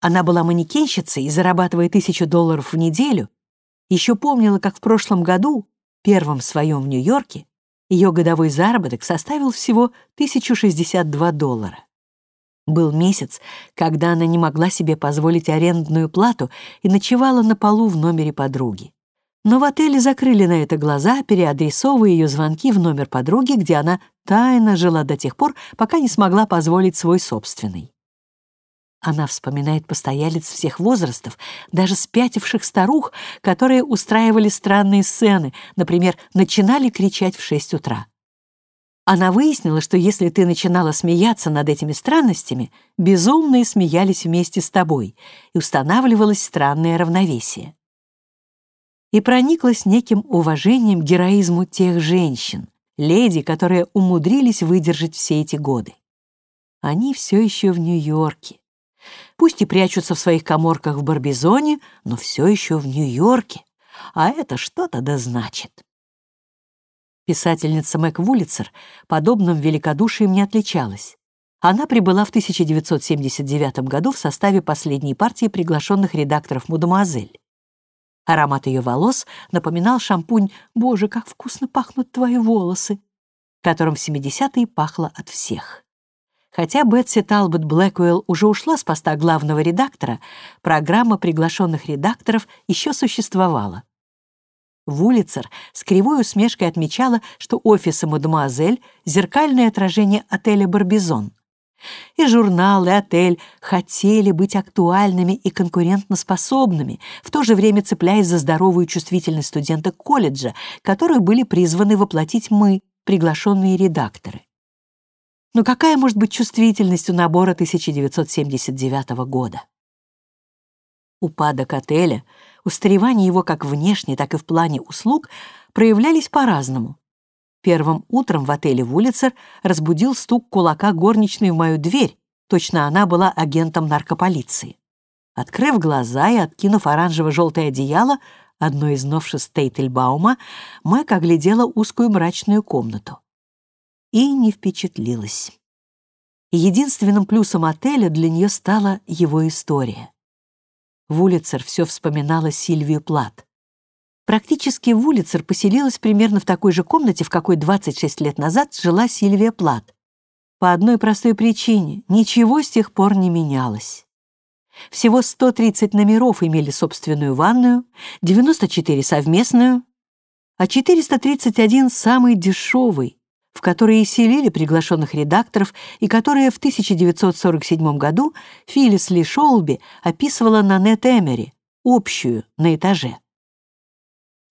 Она была манекенщицей и, зарабатывая тысячу долларов в неделю, еще помнила, как в прошлом году, первом своем в Нью-Йорке, ее годовой заработок составил всего 1062 доллара. Был месяц, когда она не могла себе позволить арендную плату и ночевала на полу в номере подруги. Но в отеле закрыли на это глаза, переадресовывая ее звонки в номер подруги, где она тайно жила до тех пор, пока не смогла позволить свой собственный. Она вспоминает постоялец всех возрастов, даже спятивших старух, которые устраивали странные сцены, например, начинали кричать в шесть утра. Она выяснила, что если ты начинала смеяться над этими странностями, безумные смеялись вместе с тобой, и устанавливалось странное равновесие и прониклась неким уважением к героизму тех женщин, леди, которые умудрились выдержать все эти годы. Они все еще в Нью-Йорке. Пусть и прячутся в своих коморках в Барбизоне, но все еще в Нью-Йорке, а это что-то да значит. Писательница Мэг Вулицер подобным великодушием не отличалась. Она прибыла в 1979 году в составе последней партии приглашенных редакторов «Мадемуазель». Аромат ее волос напоминал шампунь «Боже, как вкусно пахнут твои волосы», которым в 70-е пахло от всех. Хотя Бетси Талбот Блэквелл уже ушла с поста главного редактора, программа приглашенных редакторов еще существовала. Вулицер с кривой усмешкой отмечала, что офисы «Мадемуазель» — зеркальное отражение отеля «Барбизон», и журнал, и отель хотели быть актуальными и конкурентноспособными, в то же время цепляясь за здоровую чувствительность студенток колледжа, которую были призваны воплотить мы, приглашенные редакторы. Но какая может быть чувствительность у набора 1979 года? Упадок отеля, устаревание его как внешне, так и в плане услуг проявлялись по-разному. Первым утром в отеле Вулицер разбудил стук кулака горничной в мою дверь. Точно она была агентом наркополиции. Открыв глаза и откинув оранжево-желтое одеяло, одно из новшеств Тейтельбаума, Мэг оглядела узкую мрачную комнату. И не впечатлилась. Единственным плюсом отеля для нее стала его история. Вулицер все вспоминала Сильвию Плат. Практически Вулицер поселилась примерно в такой же комнате, в какой 26 лет назад жила Сильвия Плат. По одной простой причине — ничего с тех пор не менялось. Всего 130 номеров имели собственную ванную, 94 совместную, а 431 самый дешевый, в который и селили приглашенных редакторов и которые в 1947 году Филлис Ли Шолби описывала на Нет Эмери, общую, на этаже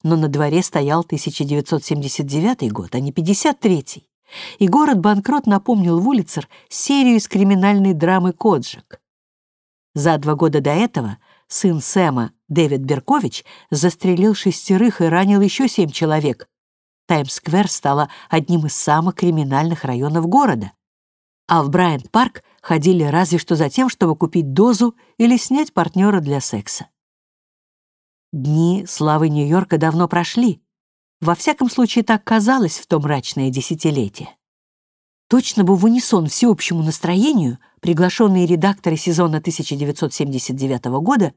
но на дворе стоял 1979 год, а не 53-й, и город-банкрот напомнил Вулицер серию из криминальной драмы «Коджик». За два года до этого сын Сэма, Дэвид Беркович, застрелил шестерых и ранил еще семь человек. Таймс-сквер стала одним из самых криминальных районов города. А в Брайант-парк ходили разве что за тем, чтобы купить дозу или снять партнера для секса. Дни славы Нью-Йорка давно прошли. Во всяком случае, так казалось в то мрачное десятилетие. Точно бы в унисон всеобщему настроению приглашенные редакторы сезона 1979 года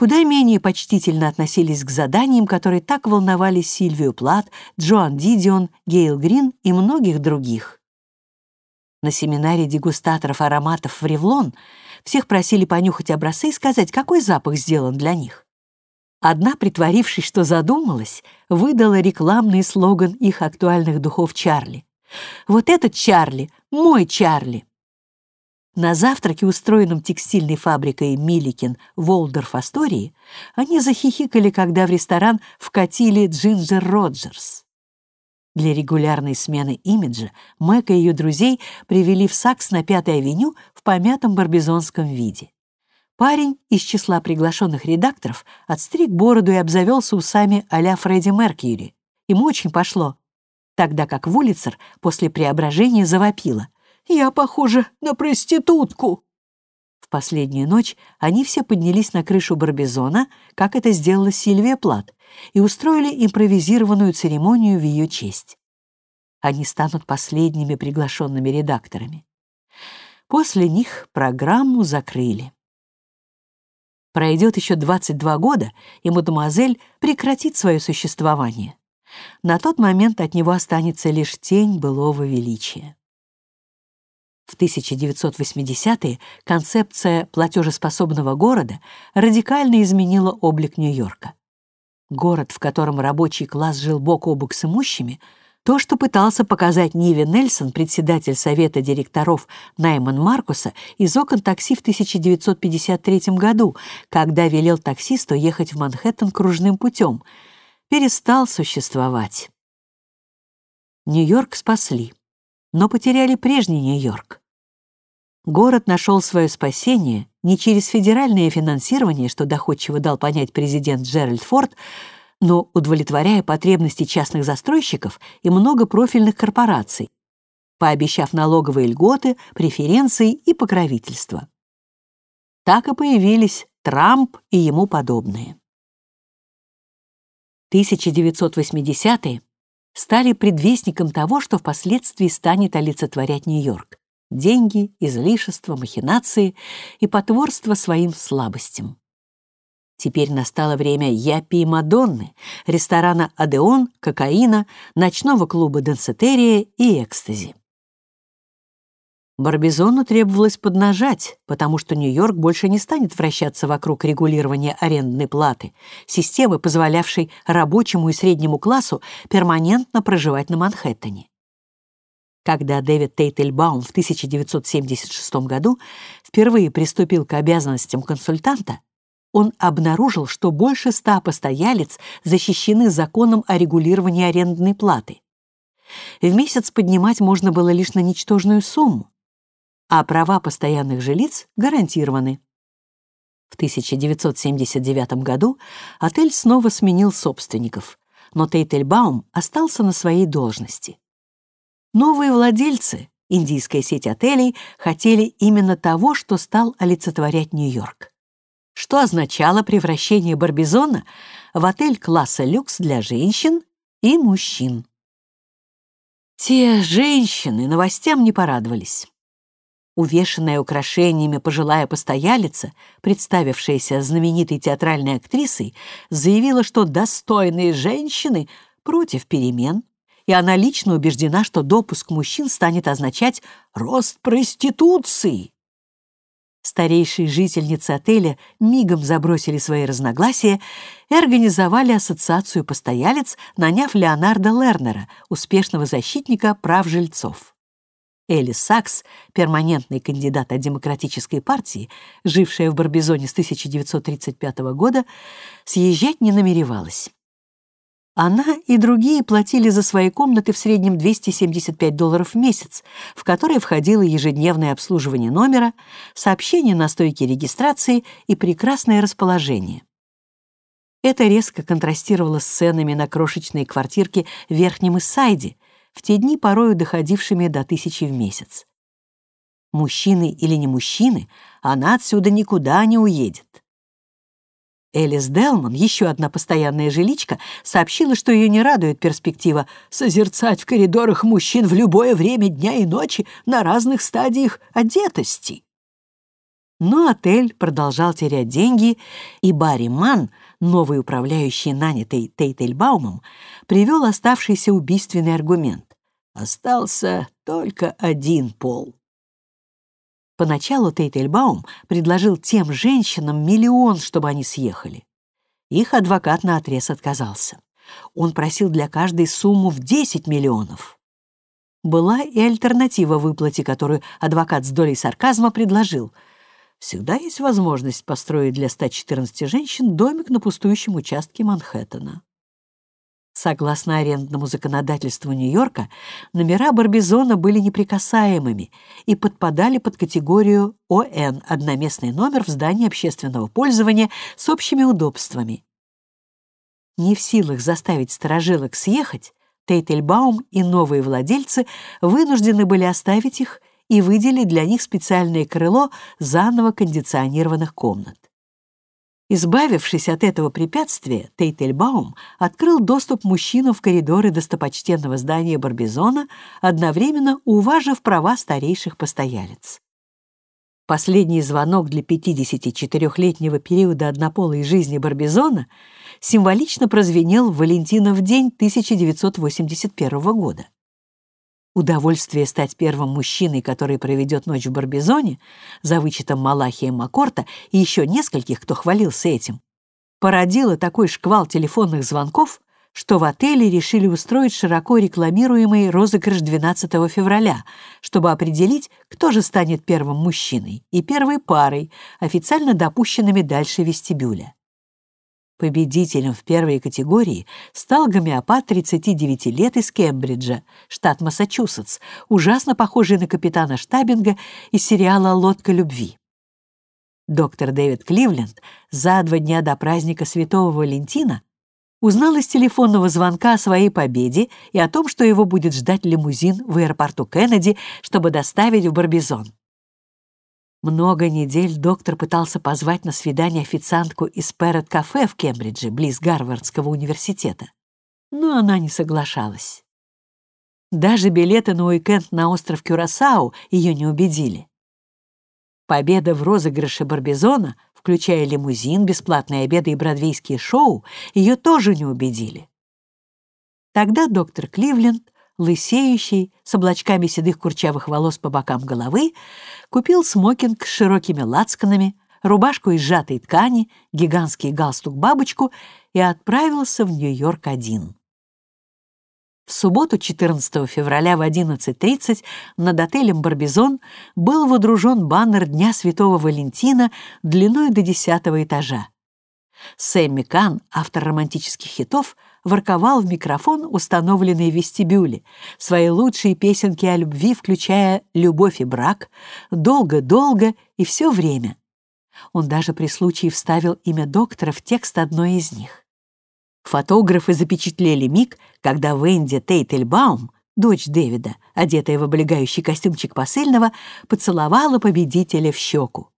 куда менее почтительно относились к заданиям, которые так волновали Сильвию Плат, Джоан Дидион, Гейл Грин и многих других. На семинаре дегустаторов ароматов в Ревлон всех просили понюхать образцы и сказать, какой запах сделан для них. Одна, притворившись, что задумалась, выдала рекламный слоган их актуальных духов Чарли. «Вот этот Чарли, мой Чарли!» На завтраке, устроенном текстильной фабрикой Миликин в Олдорф-Астории, они захихикали, когда в ресторан вкатили Джинджер Роджерс. Для регулярной смены имиджа Мэг и ее друзей привели в Сакс на Пятой авеню в помятом барбизонском виде. Парень из числа приглашенных редакторов отстриг бороду и обзавелся усами а-ля Фредди Меркьюри Ему очень пошло, тогда как Вулицер после преображения завопила. «Я похожа на проститутку!» В последнюю ночь они все поднялись на крышу Барбизона, как это сделала Сильвия Плат, и устроили импровизированную церемонию в ее честь. Они станут последними приглашенными редакторами. После них программу закрыли. Пройдет еще 22 года, и мадемуазель прекратит свое существование. На тот момент от него останется лишь тень былого величия. В 1980-е концепция платежеспособного города радикально изменила облик Нью-Йорка. Город, в котором рабочий класс жил бок о бок с имущими, то, что пытался показать Ниве Нельсон, председатель совета директоров Найман Маркуса, из окон такси в 1953 году, когда велел таксисту ехать в Манхэттен кружным путем, перестал существовать. Нью-Йорк спасли, но потеряли прежний Нью-Йорк. Город нашел свое спасение не через федеральное финансирование, что доходчиво дал понять президент Джеральд Форд, но удовлетворяя потребности частных застройщиков и многопрофильных корпораций, пообещав налоговые льготы, преференции и покровительство. Так и появились Трамп и ему подобные. 1980-е стали предвестником того, что впоследствии станет олицетворять Нью-Йорк. Деньги, излишества, махинации и потворство своим слабостям. Теперь настало время Япи и Мадонны, ресторана «Адеон», кокаина, ночного клуба «Денсетерия» и «Экстази». Барбизону требовалось поднажать, потому что Нью-Йорк больше не станет вращаться вокруг регулирования арендной платы, системы, позволявшей рабочему и среднему классу перманентно проживать на Манхэттене. Когда Дэвид Тейтельбаум в 1976 году впервые приступил к обязанностям консультанта, он обнаружил, что больше ста постоялец защищены законом о регулировании арендной платы. В месяц поднимать можно было лишь на ничтожную сумму, а права постоянных жилиц гарантированы. В 1979 году отель снова сменил собственников, но Тейтельбаум остался на своей должности. Новые владельцы, индийская сеть отелей, хотели именно того, что стал олицетворять Нью-Йорк что означало превращение Барбизона в отель класса люкс для женщин и мужчин. Те женщины новостям не порадовались. Увешанная украшениями пожилая постоялица, представившаяся знаменитой театральной актрисой, заявила, что достойные женщины против перемен, и она лично убеждена, что допуск мужчин станет означать рост проституции. Старейшие жительницы отеля мигом забросили свои разногласия и организовали ассоциацию постоялец, наняв Леонарда Лернера, успешного защитника прав жильцов. Элли Сакс, перманентный кандидат от Демократической партии, жившая в Барбизоне с 1935 года, съезжать не намеревалась. Она и другие платили за свои комнаты в среднем 275 долларов в месяц, в которые входило ежедневное обслуживание номера, сообщение на стойке регистрации и прекрасное расположение. Это резко контрастировало с ценами на крошечные квартирки в Верхнем Иссайде, в те дни порою доходившими до тысячи в месяц. Мужчины или не мужчины, она отсюда никуда не уедет. Элис Делман, еще одна постоянная жиличка, сообщила, что ее не радует перспектива созерцать в коридорах мужчин в любое время дня и ночи на разных стадиях одетости. Но отель продолжал терять деньги, и Барри Ман, новый управляющий, нанятый Тейтельбаумом, привел оставшийся убийственный аргумент. Остался только один пол. Поначалу Тейтельбаум предложил тем женщинам миллион, чтобы они съехали. Их адвокат наотрез отказался. Он просил для каждой сумму в 10 миллионов. Была и альтернатива выплате, которую адвокат с долей сарказма предложил. Всегда есть возможность построить для 114 женщин домик на пустующем участке Манхэттена. Согласно арендному законодательству Нью-Йорка, номера Барбизона были неприкасаемыми и подпадали под категорию ОН – одноместный номер в здании общественного пользования с общими удобствами. Не в силах заставить сторожилок съехать, Тейтельбаум и новые владельцы вынуждены были оставить их и выделить для них специальное крыло заново кондиционированных комнат. Избавившись от этого препятствия, Тейтельбаум открыл доступ мужчинам в коридоры достопочтенного здания Барбизона, одновременно уважив права старейших постоялец. Последний звонок для 54-летнего периода однополой жизни Барбизона символично прозвенел в Валентинов день 1981 года. Удовольствие стать первым мужчиной, который проведет ночь в Барбизоне, за вычетом Малахия Макорта и еще нескольких, кто хвалился этим, породило такой шквал телефонных звонков, что в отеле решили устроить широко рекламируемый розыгрыш 12 февраля, чтобы определить, кто же станет первым мужчиной и первой парой, официально допущенными дальше вестибюля. Победителем в первой категории стал гомеопат 39 лет из Кембриджа, штат Массачусетс, ужасно похожий на капитана Штабинга из сериала «Лодка любви». Доктор Дэвид Кливленд за два дня до праздника Святого Валентина узнал из телефонного звонка о своей победе и о том, что его будет ждать лимузин в аэропорту Кеннеди, чтобы доставить в Барбизон. Много недель доктор пытался позвать на свидание официантку из Перрет-кафе в Кембридже, близ Гарвардского университета. Но она не соглашалась. Даже билеты на уикенд на остров Кюрасау ее не убедили. Победа в розыгрыше Барбизона, включая лимузин, бесплатные обеды и бродвейские шоу, ее тоже не убедили. Тогда доктор Кливленд лысеющий, с облачками седых курчавых волос по бокам головы, купил смокинг с широкими лацканами, рубашку из сжатой ткани, гигантский галстук-бабочку и отправился в Нью-Йорк один. В субботу, 14 февраля в 11.30 над отелем «Барбизон» был водружен баннер Дня Святого Валентина длиной до десятого этажа. Сэмми Кан, автор романтических хитов, ворковал в микрофон, установленный в вестибюле, свои лучшие песенки о любви, включая «Любовь и брак», «Долго-долго» и «Все время». Он даже при случае вставил имя доктора в текст одной из них. Фотографы запечатлели миг, когда Венди Тейтельбаум, дочь Дэвида, одетая в облегающий костюмчик посыльного, поцеловала победителя в щеку.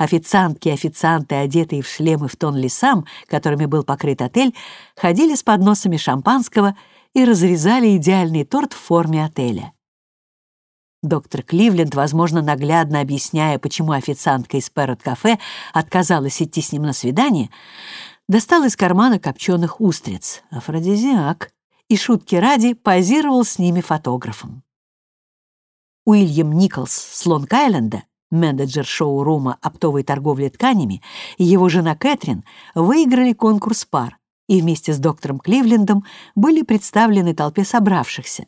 Официантки и официанты, одетые в шлемы в тон лесам, которыми был покрыт отель, ходили с подносами шампанского и разрезали идеальный торт в форме отеля. Доктор Кливленд, возможно, наглядно объясняя, почему официантка из Перрот-кафе отказалась идти с ним на свидание, достал из кармана копченых устриц, афродизиак, и шутки ради позировал с ними фотографом. Уильям Николс с Лонг-Айленда менеджер шоу-рума оптовой торговли тканями, и его жена Кэтрин выиграли конкурс пар и вместе с доктором Кливлендом были представлены толпе собравшихся.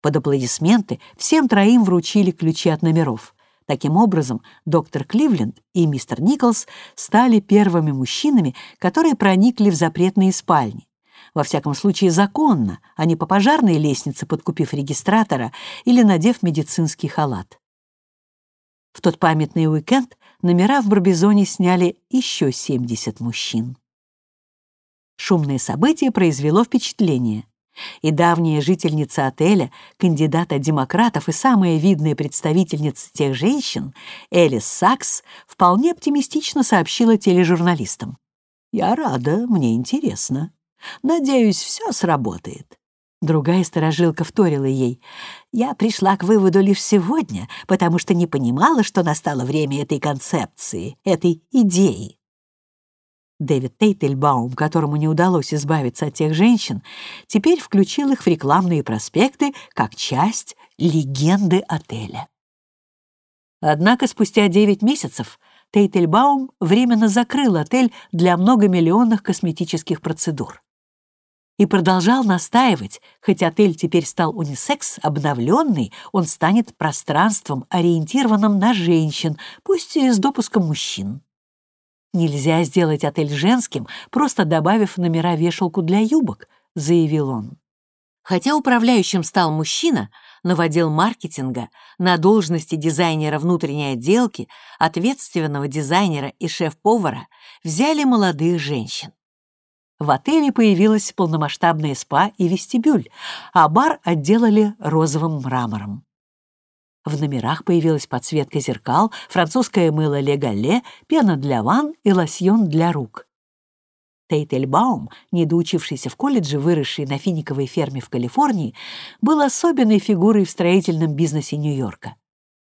Под аплодисменты всем троим вручили ключи от номеров. Таким образом, доктор Кливленд и мистер Николс стали первыми мужчинами, которые проникли в запретные спальни. Во всяком случае, законно, а не по пожарной лестнице, подкупив регистратора или надев медицинский халат. В тот памятный уикенд номера в Барбизоне сняли еще 70 мужчин. Шумное событие произвело впечатление. И давняя жительница отеля, кандидат от демократов и самая видная представительница тех женщин, Элис Сакс, вполне оптимистично сообщила тележурналистам. «Я рада, мне интересно. Надеюсь, все сработает. Другая сторожилка вторила ей. «Я пришла к выводу лишь сегодня, потому что не понимала, что настало время этой концепции, этой идеи». Дэвид Тейтельбаум, которому не удалось избавиться от тех женщин, теперь включил их в рекламные проспекты как часть легенды отеля. Однако спустя 9 месяцев Тейтельбаум временно закрыл отель для многомиллионных косметических процедур и продолжал настаивать, хоть отель теперь стал унисекс, обновленный, он станет пространством, ориентированным на женщин, пусть и с допуском мужчин. «Нельзя сделать отель женским, просто добавив номера вешалку для юбок», — заявил он. Хотя управляющим стал мужчина, отдел маркетинга на должности дизайнера внутренней отделки, ответственного дизайнера и шеф-повара взяли молодых женщин. В отеле появилась полномасштабная спа и вестибюль, а бар отделали розовым мрамором. В номерах появилась подсветка зеркал, французское мыло Ле Галле, пена для ванн и лосьон для рук. Тейтельбаум, недоучившийся в колледже, выросший на финиковой ферме в Калифорнии, был особенной фигурой в строительном бизнесе Нью-Йорка.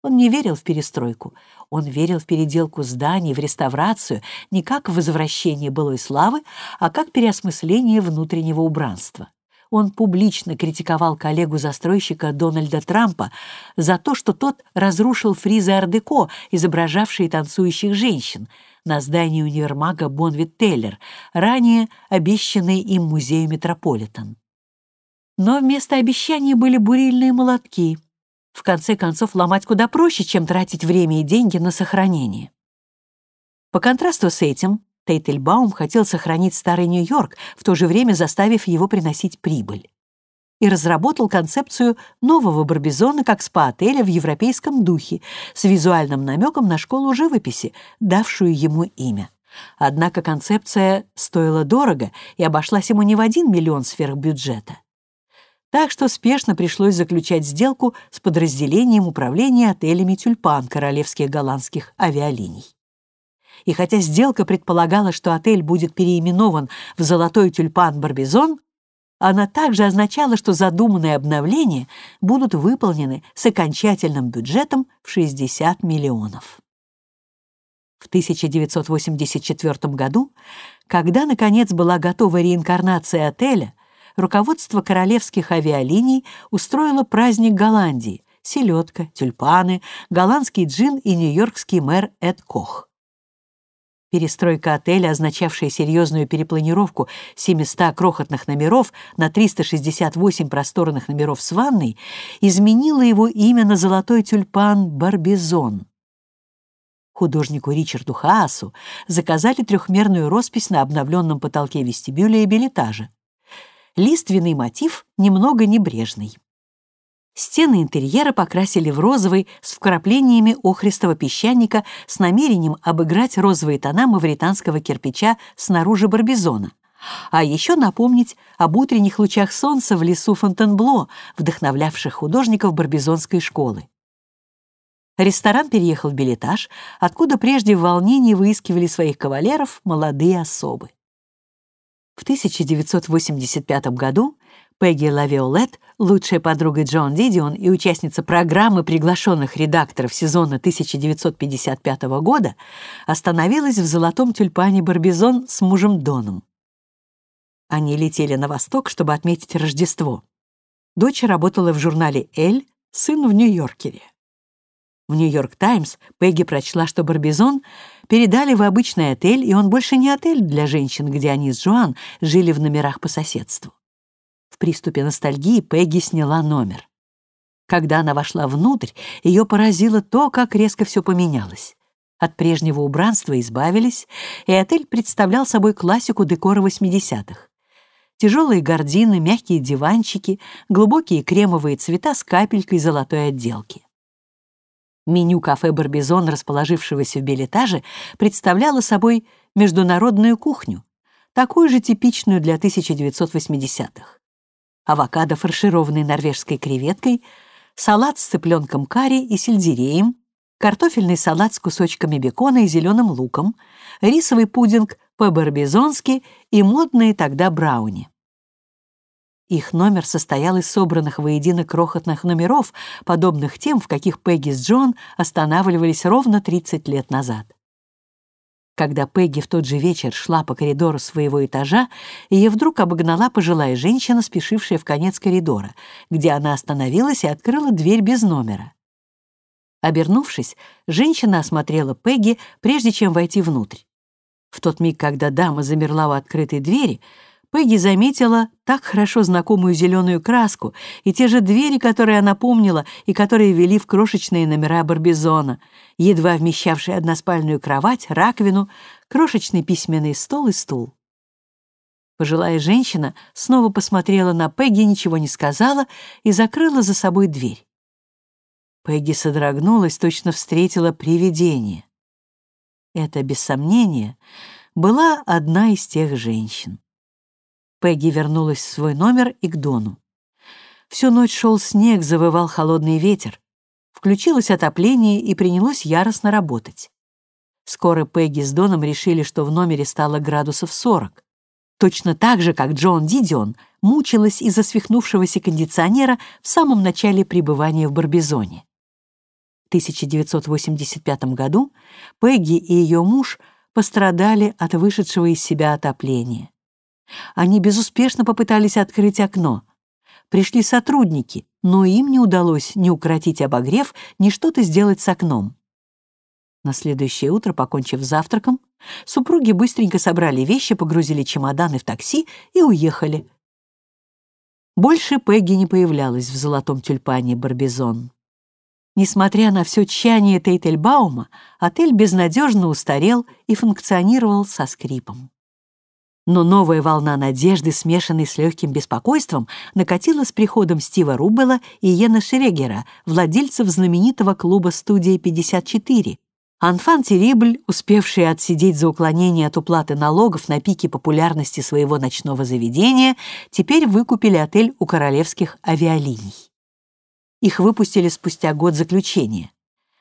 Он не верил в перестройку. Он верил в переделку зданий, в реставрацию не как в возвращение былой славы, а как переосмысление внутреннего убранства. Он публично критиковал коллегу-застройщика Дональда Трампа за то, что тот разрушил фризы ар-деко, изображавшие танцующих женщин, на здании универмага Бонвит-Теллер, ранее обещанный им музею Метрополитен. Но вместо обещаний были бурильные молотки. В конце концов, ломать куда проще, чем тратить время и деньги на сохранение. По контрасту с этим, Тейтельбаум хотел сохранить старый Нью-Йорк, в то же время заставив его приносить прибыль. И разработал концепцию нового Барбизона как спа-отеля в европейском духе с визуальным намеком на школу живописи, давшую ему имя. Однако концепция стоила дорого и обошлась ему не в один миллион сверхбюджета. Так что спешно пришлось заключать сделку с подразделением управления отелями «Тюльпан» королевских голландских авиалиний. И хотя сделка предполагала, что отель будет переименован в «Золотой тюльпан Барбизон», она также означала, что задуманные обновления будут выполнены с окончательным бюджетом в 60 миллионов. В 1984 году, когда, наконец, была готова реинкарнация отеля, руководство королевских авиалиний устроило праздник Голландии, селедка, тюльпаны, голландский джин и нью-йоркский мэр Эд Кох. Перестройка отеля, означавшая серьезную перепланировку 700 крохотных номеров на 368 просторных номеров с ванной, изменила его имя на золотой тюльпан Барбизон. Художнику Ричарду Хаасу заказали трехмерную роспись на обновленном потолке вестибюля и билетажа. Лиственный мотив немного небрежный. Стены интерьера покрасили в розовый с вкраплениями охристого песчаника с намерением обыграть розовые тона мавританского кирпича снаружи Барбизона, а еще напомнить об утренних лучах солнца в лесу Фонтенбло, вдохновлявших художников барбизонской школы. Ресторан переехал в билетаж, откуда прежде в волнении выискивали своих кавалеров молодые особы. В 1985 году Пегги Лавиолет, лучшая подруга Джон Дидион и участница программы приглашенных редакторов сезона 1955 года, остановилась в золотом тюльпане Барбизон с мужем Доном. Они летели на восток, чтобы отметить Рождество. Дочь работала в журнале «Эль», сын в Нью-Йоркере. В «Нью-Йорк Таймс» Пегги прочла, что Барбизон передали в обычный отель, и он больше не отель для женщин, где они с Жуан жили в номерах по соседству. В приступе ностальгии Пегги сняла номер. Когда она вошла внутрь, ее поразило то, как резко все поменялось. От прежнего убранства избавились, и отель представлял собой классику декора 80-х. Тяжелые гардины, мягкие диванчики, глубокие кремовые цвета с капелькой золотой отделки. Меню кафе «Барбизон», расположившегося в билетаже, представляло собой международную кухню, такую же типичную для 1980-х авокадо, фаршированный норвежской креветкой, салат с цыпленком карри и сельдереем, картофельный салат с кусочками бекона и зеленым луком, рисовый пудинг по-барбизонски и модные тогда брауни. Их номер состоял из собранных воедино крохотных номеров, подобных тем, в каких Пегги с Джон останавливались ровно 30 лет назад. Когда Пегги в тот же вечер шла по коридору своего этажа, ее вдруг обогнала пожилая женщина, спешившая в конец коридора, где она остановилась и открыла дверь без номера. Обернувшись, женщина осмотрела Пегги, прежде чем войти внутрь. В тот миг, когда дама замерла у открытой двери, Пегги заметила так хорошо знакомую зеленую краску и те же двери, которые она помнила и которые вели в крошечные номера Барбизона, едва вмещавшие односпальную кровать, раковину, крошечный письменный стол и стул. Пожилая женщина снова посмотрела на Пегги, ничего не сказала и закрыла за собой дверь. Пегги содрогнулась, точно встретила привидение. Это, без сомнения, была одна из тех женщин. Пегги вернулась в свой номер и к Дону. Всю ночь шел снег, завывал холодный ветер. Включилось отопление и принялось яростно работать. Скоро Пегги с Доном решили, что в номере стало градусов 40. Точно так же, как Джон Дидион мучилась из-за свихнувшегося кондиционера в самом начале пребывания в Барбизоне. В 1985 году Пегги и ее муж пострадали от вышедшего из себя отопления. Они безуспешно попытались открыть окно. Пришли сотрудники, но им не удалось ни укротить обогрев, ни что-то сделать с окном. На следующее утро, покончив завтраком, супруги быстренько собрали вещи, погрузили чемоданы в такси и уехали. Больше Пегги не появлялась в золотом тюльпане Барбизон. Несмотря на все тщание Тейтельбаума, отель безнадежно устарел и функционировал со скрипом. Но новая волна надежды, смешанной с легким беспокойством, накатила с приходом Стива Рубела и Йена Шрегера, владельцев знаменитого клуба «Студия 54», Анфан Терибль, успевший отсидеть за уклонение от уплаты налогов на пике популярности своего ночного заведения, теперь выкупили отель у королевских авиалиний. Их выпустили спустя год заключения.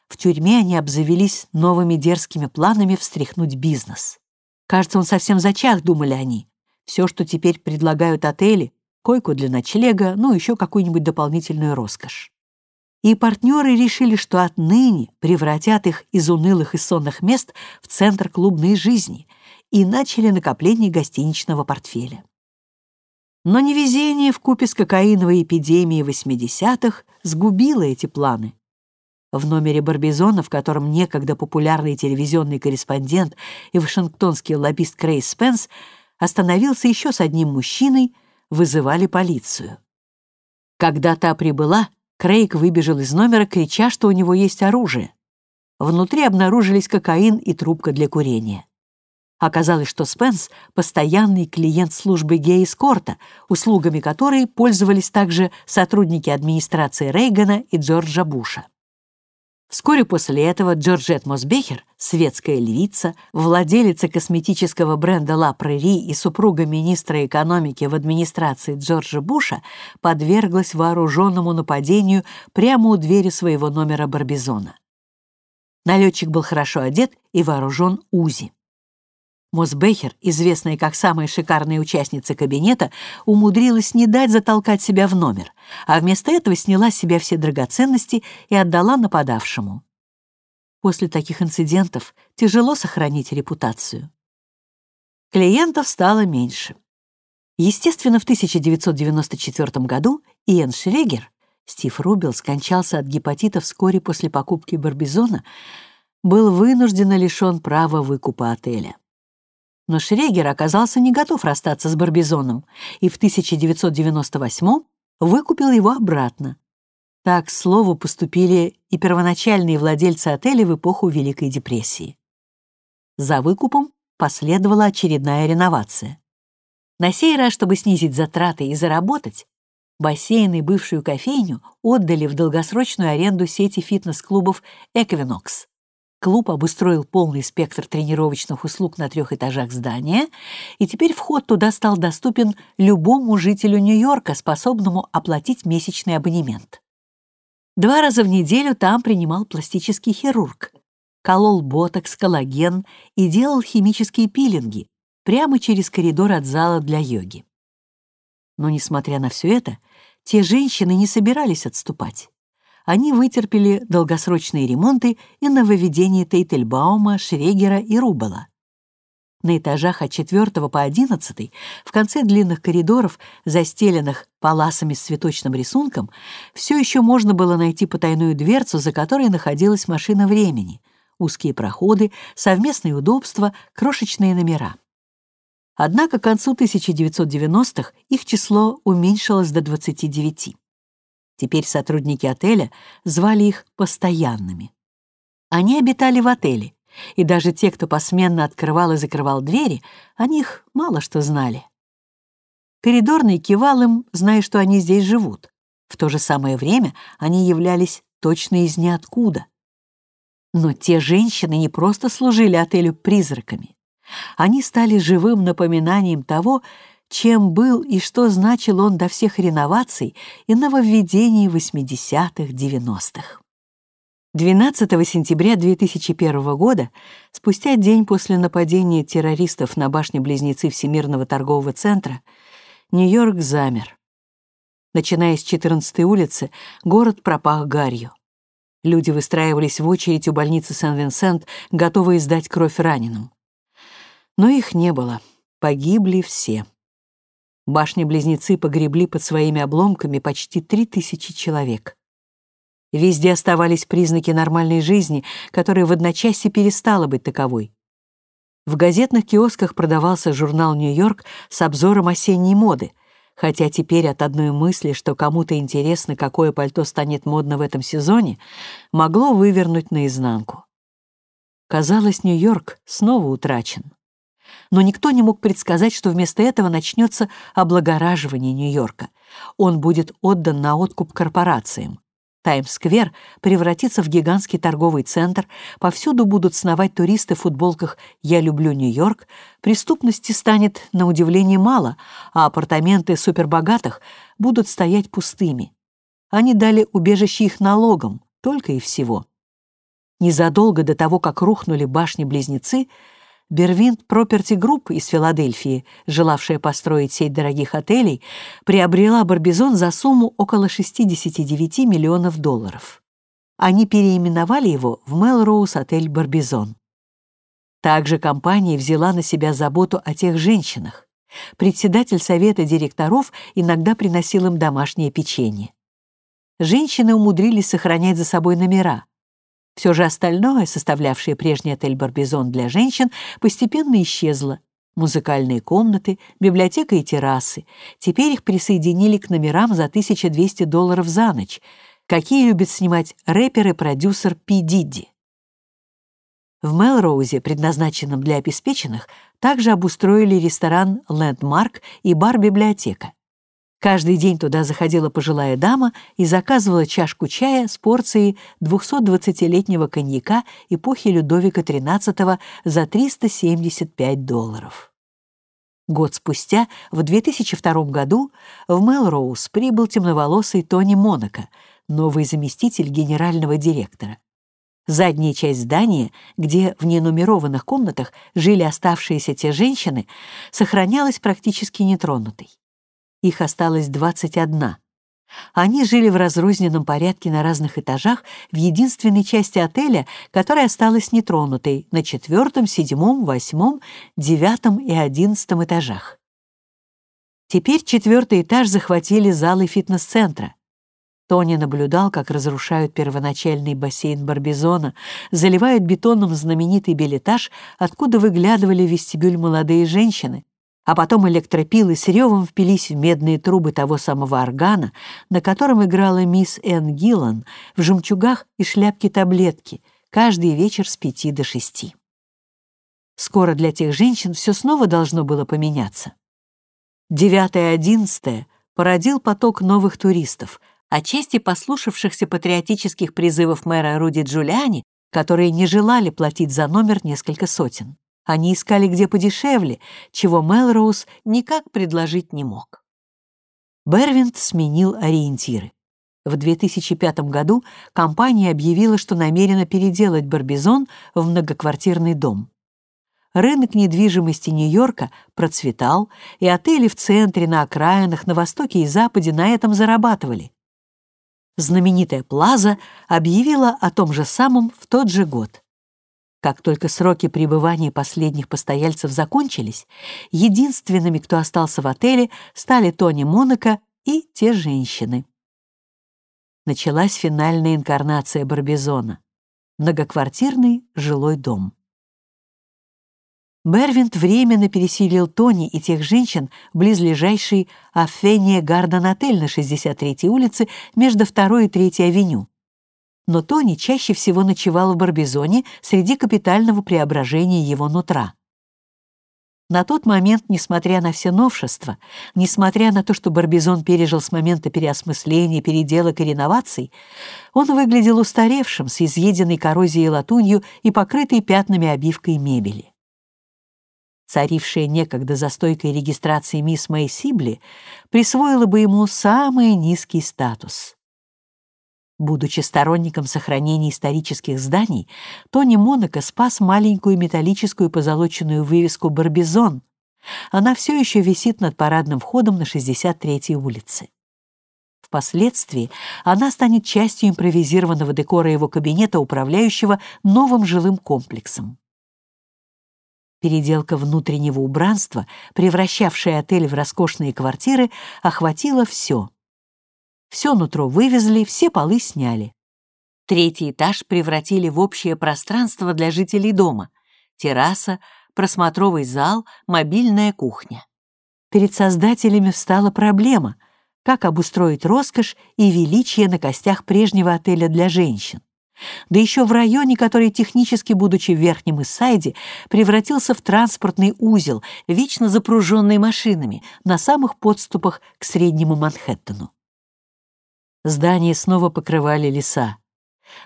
В тюрьме они обзавелись новыми дерзкими планами встряхнуть бизнес. Кажется, он совсем зачах, думали они. Все, что теперь предлагают отели, койку для ночлега, ну, еще какую-нибудь дополнительную роскошь и партнеры решили, что отныне превратят их из унылых и сонных мест в центр клубной жизни и начали накопление гостиничного портфеля. Но невезение в купе с кокаиновой эпидемией 80-х сгубило эти планы. В номере Барбизона, в котором некогда популярный телевизионный корреспондент и вашингтонский лоббист Крейс Спенс остановился еще с одним мужчиной, вызывали полицию. Когда та прибыла, Крейг выбежал из номера, крича, что у него есть оружие. Внутри обнаружились кокаин и трубка для курения. Оказалось, что Спенс — постоянный клиент службы гей-эскорта, услугами которой пользовались также сотрудники администрации Рейгана и Джорджа Буша. Вскоре после этого Джорджет Мосбехер, светская львица, владелица косметического бренда «Ла Прери» и супруга министра экономики в администрации Джорджа Буша, подверглась вооруженному нападению прямо у двери своего номера Барбизона. Налетчик был хорошо одет и вооружен УЗИ. Мосбехер, известная как самая шикарная участница кабинета, умудрилась не дать затолкать себя в номер, а вместо этого сняла с себя все драгоценности и отдала нападавшему. После таких инцидентов тяжело сохранить репутацию. Клиентов стало меньше. Естественно, в 1994 году Иэн Шрегер, Стив Рубел скончался от гепатита вскоре после покупки Барбизона, был вынужденно лишен права выкупа отеля. Но Шрегер оказался не готов расстаться с Барбизоном и в 1998 выкупил его обратно. Так, к слову, поступили и первоначальные владельцы отеля в эпоху Великой депрессии. За выкупом последовала очередная реновация. На сей раз, чтобы снизить затраты и заработать, бассейн и бывшую кофейню отдали в долгосрочную аренду сети фитнес-клубов «Эквинокс». Клуб обустроил полный спектр тренировочных услуг на трех этажах здания, и теперь вход туда стал доступен любому жителю Нью-Йорка, способному оплатить месячный абонемент. Два раза в неделю там принимал пластический хирург, колол ботокс, коллаген и делал химические пилинги прямо через коридор от зала для йоги. Но, несмотря на все это, те женщины не собирались отступать они вытерпели долгосрочные ремонты и нововведения Тейтельбаума, Шрегера и Рубела. На этажах от 4 по 11 в конце длинных коридоров, застеленных паласами с цветочным рисунком, все еще можно было найти потайную дверцу, за которой находилась машина времени, узкие проходы, совместные удобства, крошечные номера. Однако к концу 1990-х их число уменьшилось до 29. Теперь сотрудники отеля звали их постоянными. Они обитали в отеле, и даже те, кто посменно открывал и закрывал двери, о них мало что знали. Коридорный кивал им, зная, что они здесь живут. В то же самое время они являлись точно из ниоткуда. Но те женщины не просто служили отелю призраками. Они стали живым напоминанием того, чем был и что значил он до всех реноваций и нововведений 80-х-90-х. 12 сентября 2001 года, спустя день после нападения террористов на башни-близнецы Всемирного торгового центра, Нью-Йорк замер. Начиная с 14-й улицы, город пропах гарью. Люди выстраивались в очередь у больницы Сен-Винсент, готовые сдать кровь раненым. Но их не было. Погибли все. Башни-близнецы погребли под своими обломками почти три тысячи человек. Везде оставались признаки нормальной жизни, которая в одночасье перестала быть таковой. В газетных киосках продавался журнал «Нью-Йорк» с обзором осенней моды, хотя теперь от одной мысли, что кому-то интересно, какое пальто станет модно в этом сезоне, могло вывернуть наизнанку. Казалось, Нью-Йорк снова утрачен но никто не мог предсказать, что вместо этого начнется облагораживание Нью-Йорка. Он будет отдан на откуп корпорациям. Таймс-сквер превратится в гигантский торговый центр, повсюду будут сновать туристы в футболках «Я люблю Нью-Йорк», преступности станет, на удивление, мало, а апартаменты супербогатых будут стоять пустыми. Они дали убежище их налогам, только и всего. Незадолго до того, как рухнули башни-близнецы, Бервинт Property Group из Филадельфии, желавшая построить сеть дорогих отелей, приобрела Барбизон за сумму около 69 миллионов долларов. Они переименовали его в Мелроуз отель Барбизон. Также компания взяла на себя заботу о тех женщинах. Председатель совета директоров иногда приносил им домашнее печенье. Женщины умудрились сохранять за собой номера — все же остальное, составлявшее прежний отель «Барбизон» для женщин, постепенно исчезло. Музыкальные комнаты, библиотека и террасы. Теперь их присоединили к номерам за 1200 долларов за ночь, какие любит снимать рэпер и продюсер Пи Дидди. В Мелроузе, предназначенном для обеспеченных, также обустроили ресторан «Лэндмарк» и бар-библиотека. Каждый день туда заходила пожилая дама и заказывала чашку чая с порцией 220-летнего коньяка эпохи Людовика XIII за 375 долларов. Год спустя, в 2002 году, в Мелроуз прибыл темноволосый Тони Монако, новый заместитель генерального директора. Задняя часть здания, где в ненумерованных комнатах жили оставшиеся те женщины, сохранялась практически нетронутой. Их осталось 21. Они жили в разрозненном порядке на разных этажах в единственной части отеля, которая осталась нетронутой на четвертом, седьмом, восьмом, девятом и одиннадцатом этажах. Теперь четвертый этаж захватили залы фитнес-центра. Тони наблюдал, как разрушают первоначальный бассейн Барбизона, заливают бетоном знаменитый билетаж, откуда выглядывали вестибюль молодые женщины, а потом электропилы с ревом впились в медные трубы того самого органа, на котором играла мисс Энн Гиллан в жемчугах и шляпке таблетки каждый вечер с пяти до шести. Скоро для тех женщин все снова должно было поменяться. Девятое одиннадцатое породил поток новых туристов, отчасти послушавшихся патриотических призывов мэра Руди Джулиани, которые не желали платить за номер несколько сотен. Они искали где подешевле, чего Мелроуз никак предложить не мог. Бервинт сменил ориентиры. В 2005 году компания объявила, что намерена переделать Барбизон в многоквартирный дом. Рынок недвижимости Нью-Йорка процветал, и отели в центре, на окраинах, на востоке и западе на этом зарабатывали. Знаменитая Плаза объявила о том же самом в тот же год. Как только сроки пребывания последних постояльцев закончились, единственными, кто остался в отеле, стали Тони Монако и те женщины. Началась финальная инкарнация Барбизона — многоквартирный жилой дом. Бервинт временно переселил Тони и тех женщин в близлежащий Афения Гарден отель на 63-й улице между 2 и 3 авеню но Тони чаще всего ночевал в Барбизоне среди капитального преображения его нутра. На тот момент, несмотря на все новшества, несмотря на то, что Барбизон пережил с момента переосмысления, переделок и реноваций, он выглядел устаревшим, с изъеденной коррозией латунью и покрытой пятнами обивкой мебели. царившая некогда за стойкой регистрации мисс Мэй Сибли, присвоила бы ему самый низкий статус. Будучи сторонником сохранения исторических зданий, Тони Монако спас маленькую металлическую позолоченную вывеску «Барбизон». Она все еще висит над парадным входом на 63-й улице. Впоследствии она станет частью импровизированного декора его кабинета, управляющего новым жилым комплексом. Переделка внутреннего убранства, превращавшая отель в роскошные квартиры, охватила все. Все нутро вывезли, все полы сняли. Третий этаж превратили в общее пространство для жителей дома. Терраса, просмотровый зал, мобильная кухня. Перед создателями встала проблема — как обустроить роскошь и величие на костях прежнего отеля для женщин да еще в районе, который, технически будучи в Верхнем Иссайде, превратился в транспортный узел, вечно запруженный машинами, на самых подступах к Среднему Манхэттену. Здания снова покрывали леса.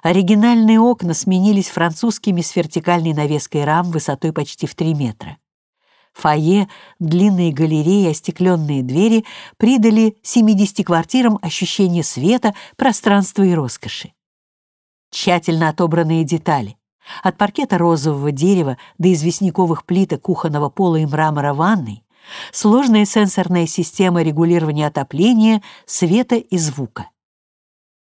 Оригинальные окна сменились французскими с вертикальной навеской рам высотой почти в 3 метра. Фойе, длинные галереи, остекленные двери придали 70 квартирам ощущение света, пространства и роскоши тщательно отобранные детали. От паркета розового дерева до известняковых плиток кухонного пола и мрамора ванной, сложная сенсорная система регулирования отопления, света и звука.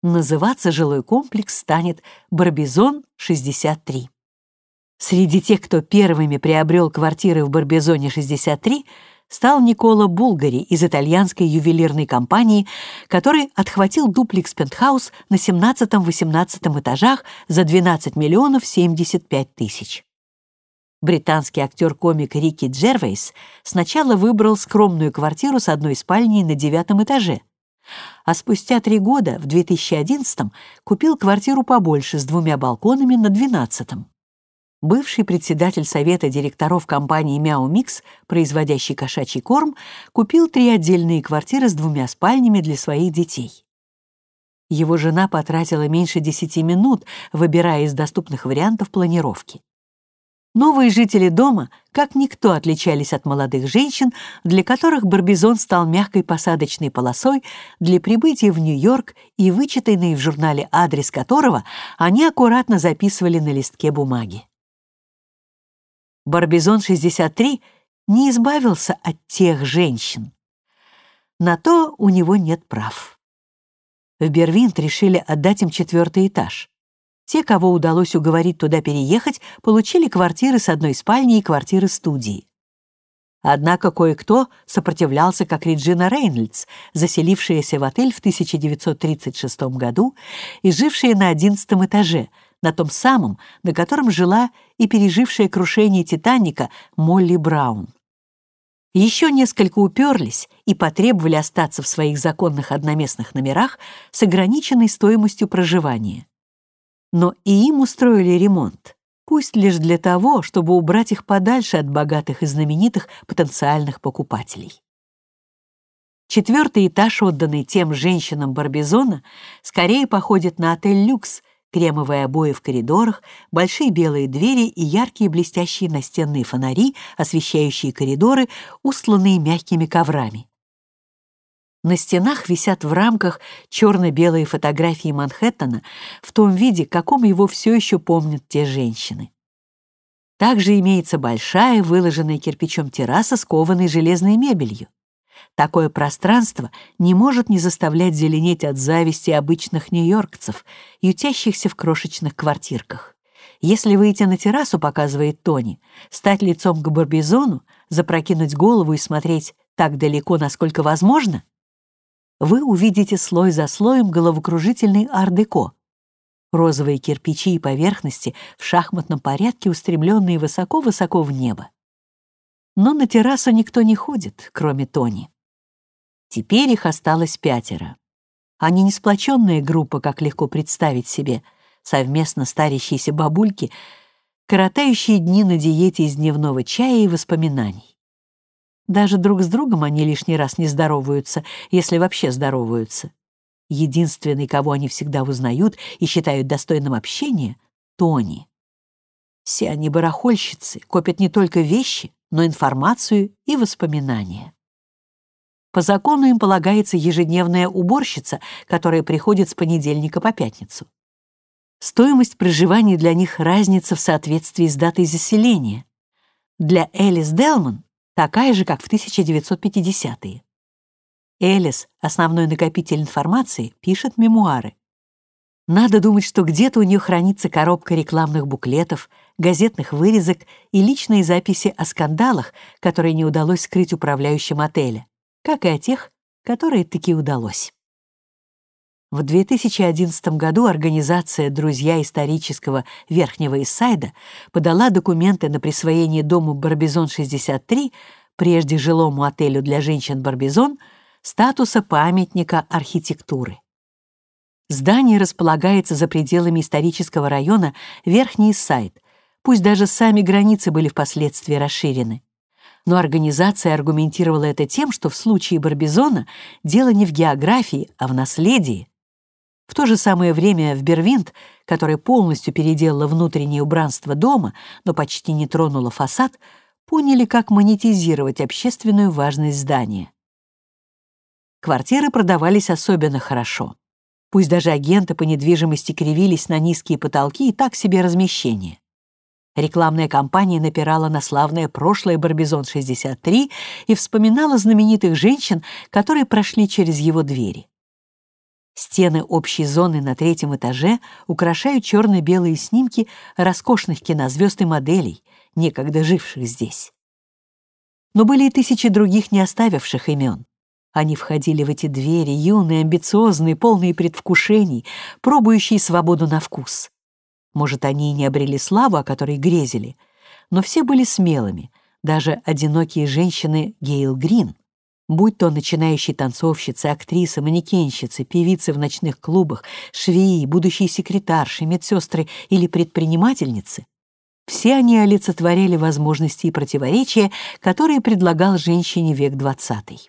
Называться жилой комплекс станет «Барбизон-63». Среди тех, кто первыми приобрел квартиры в Барбизоне-63, стал Никола Булгари из итальянской ювелирной компании, который отхватил дуплекс пентхаус на 17-18 этажах за 12 миллионов 75 тысяч. Британский актер-комик Рики Джервейс сначала выбрал скромную квартиру с одной спальней на девятом этаже, а спустя три года, в 2011 купил квартиру побольше с двумя балконами на двенадцатом бывший председатель совета директоров компании «Мяу Микс», производящий кошачий корм, купил три отдельные квартиры с двумя спальнями для своих детей. Его жена потратила меньше десяти минут, выбирая из доступных вариантов планировки. Новые жители дома, как никто, отличались от молодых женщин, для которых Барбизон стал мягкой посадочной полосой для прибытия в Нью-Йорк и вычитанный в журнале адрес которого они аккуратно записывали на листке бумаги. Барбизон-63 не избавился от тех женщин. На то у него нет прав. В Бервинт решили отдать им четвертый этаж. Те, кого удалось уговорить туда переехать, получили квартиры с одной спальней и квартиры студии. Однако кое-кто сопротивлялся, как Реджина Рейнольдс, заселившаяся в отель в 1936 году и жившая на одиннадцатом этаже, на том самом, на котором жила и пережившая крушение «Титаника» Молли Браун. Еще несколько уперлись и потребовали остаться в своих законных одноместных номерах с ограниченной стоимостью проживания. Но и им устроили ремонт, пусть лишь для того, чтобы убрать их подальше от богатых и знаменитых потенциальных покупателей. Четвертый этаж, отданный тем женщинам Барбизона, скорее походит на отель «Люкс», кремовые обои в коридорах, большие белые двери и яркие блестящие настенные фонари, освещающие коридоры, устланные мягкими коврами. На стенах висят в рамках черно-белые фотографии Манхэттена в том виде, каком его все еще помнят те женщины. Также имеется большая, выложенная кирпичом терраса с кованой железной мебелью. Такое пространство не может не заставлять зеленеть от зависти обычных нью-йоркцев, ютящихся в крошечных квартирках. Если выйти на террасу, показывает Тони, стать лицом к Барбизону, запрокинуть голову и смотреть так далеко, насколько возможно, вы увидите слой за слоем головокружительный ар-деко. Розовые кирпичи и поверхности в шахматном порядке, устремленные высоко-высоко в небо. Но на террасу никто не ходит, кроме Тони. Теперь их осталось пятеро. Они не сплоченная группа, как легко представить себе, совместно старящиеся бабульки, коротающие дни на диете из дневного чая и воспоминаний. Даже друг с другом они лишний раз не здороваются, если вообще здороваются. Единственный, кого они всегда узнают и считают достойным общения — Тони. Все они барахольщицы, копят не только вещи, но информацию и воспоминания. По закону им полагается ежедневная уборщица, которая приходит с понедельника по пятницу. Стоимость проживания для них разница в соответствии с датой заселения. Для Элис Делман такая же, как в 1950-е. Элис, основной накопитель информации, пишет мемуары. Надо думать, что где-то у нее хранится коробка рекламных буклетов, газетных вырезок и личные записи о скандалах, которые не удалось скрыть управляющим отеля, как и о тех, которые таки удалось. В 2011 году организация «Друзья исторического Верхнего Иссайда» подала документы на присвоение дому «Барбизон-63», прежде жилому отелю для женщин «Барбизон», статуса памятника архитектуры. Здание располагается за пределами исторического района Верхний Сайт, пусть даже сами границы были впоследствии расширены. Но организация аргументировала это тем, что в случае Барбизона дело не в географии, а в наследии. В то же самое время в Бервинт, которая полностью переделала внутреннее убранство дома, но почти не тронула фасад, поняли, как монетизировать общественную важность здания. Квартиры продавались особенно хорошо. Пусть даже агенты по недвижимости кривились на низкие потолки и так себе размещение. Рекламная кампания напирала на славное прошлое «Барбизон-63» и вспоминала знаменитых женщин, которые прошли через его двери. Стены общей зоны на третьем этаже украшают черно-белые снимки роскошных кинозвезд и моделей, некогда живших здесь. Но были и тысячи других, не оставивших имен. Они входили в эти двери, юные, амбициозные, полные предвкушений, пробующие свободу на вкус. Может, они и не обрели славу, о которой грезили, но все были смелыми, даже одинокие женщины Гейл Грин. Будь то начинающие танцовщицы, актрисы, манекенщицы, певицы в ночных клубах, швеи, будущие секретарши, медсестры или предпринимательницы, все они олицетворяли возможности и противоречия, которые предлагал женщине век XX.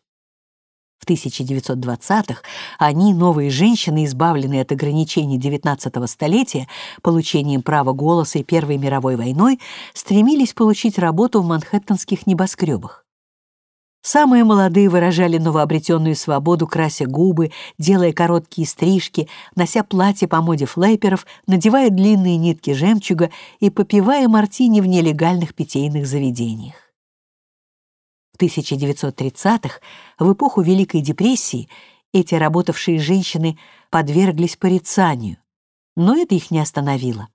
В 1920-х они, новые женщины, избавленные от ограничений XIX столетия, получением права голоса и Первой мировой войной, стремились получить работу в манхэттенских небоскребах. Самые молодые выражали новообретенную свободу, крася губы, делая короткие стрижки, нося платья по моде флейперов, надевая длинные нитки жемчуга и попивая мартини в нелегальных питейных заведениях. В 1930-х, в эпоху Великой депрессии, эти работавшие женщины подверглись порицанию. Но это их не остановило.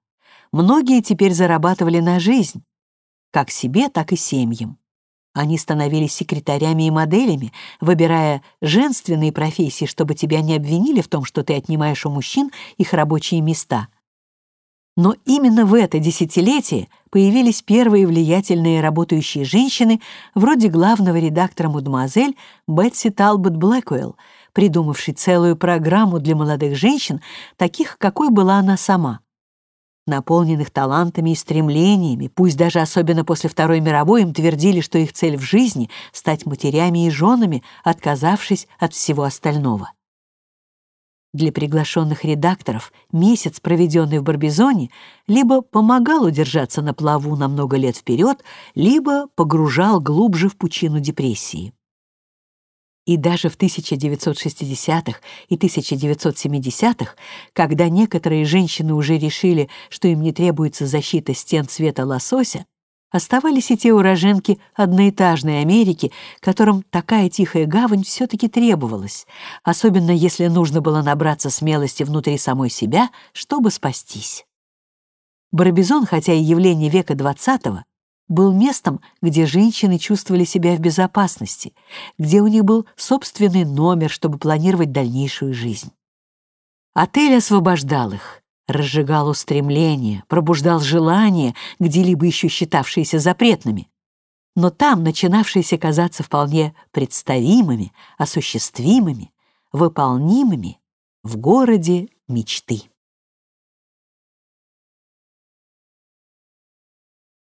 Многие теперь зарабатывали на жизнь, как себе, так и семьям. Они становились секретарями и моделями, выбирая женственные профессии, чтобы тебя не обвинили в том, что ты отнимаешь у мужчин их рабочие места — но именно в это десятилетие появились первые влиятельные работающие женщины, вроде главного редактора «Мадемуазель» Бетси Талбот Блэквелл, придумавшей целую программу для молодых женщин, таких, какой была она сама. Наполненных талантами и стремлениями, пусть даже особенно после Второй мировой им твердили, что их цель в жизни — стать матерями и женами, отказавшись от всего остального. Для приглашенных редакторов месяц, проведенный в Барбизоне, либо помогал удержаться на плаву на много лет вперед, либо погружал глубже в пучину депрессии. И даже в 1960-х и 1970-х, когда некоторые женщины уже решили, что им не требуется защита стен цвета лосося, Оставались и те уроженки одноэтажной Америки, которым такая тихая гавань все-таки требовалась, особенно если нужно было набраться смелости внутри самой себя, чтобы спастись. Барбизон, хотя и явление века XX, был местом, где женщины чувствовали себя в безопасности, где у них был собственный номер, чтобы планировать дальнейшую жизнь. Отель освобождал их, разжигал устремления, пробуждал желания, где-либо еще считавшиеся запретными, но там начинавшиеся казаться вполне представимыми, осуществимыми, выполнимыми в городе мечты.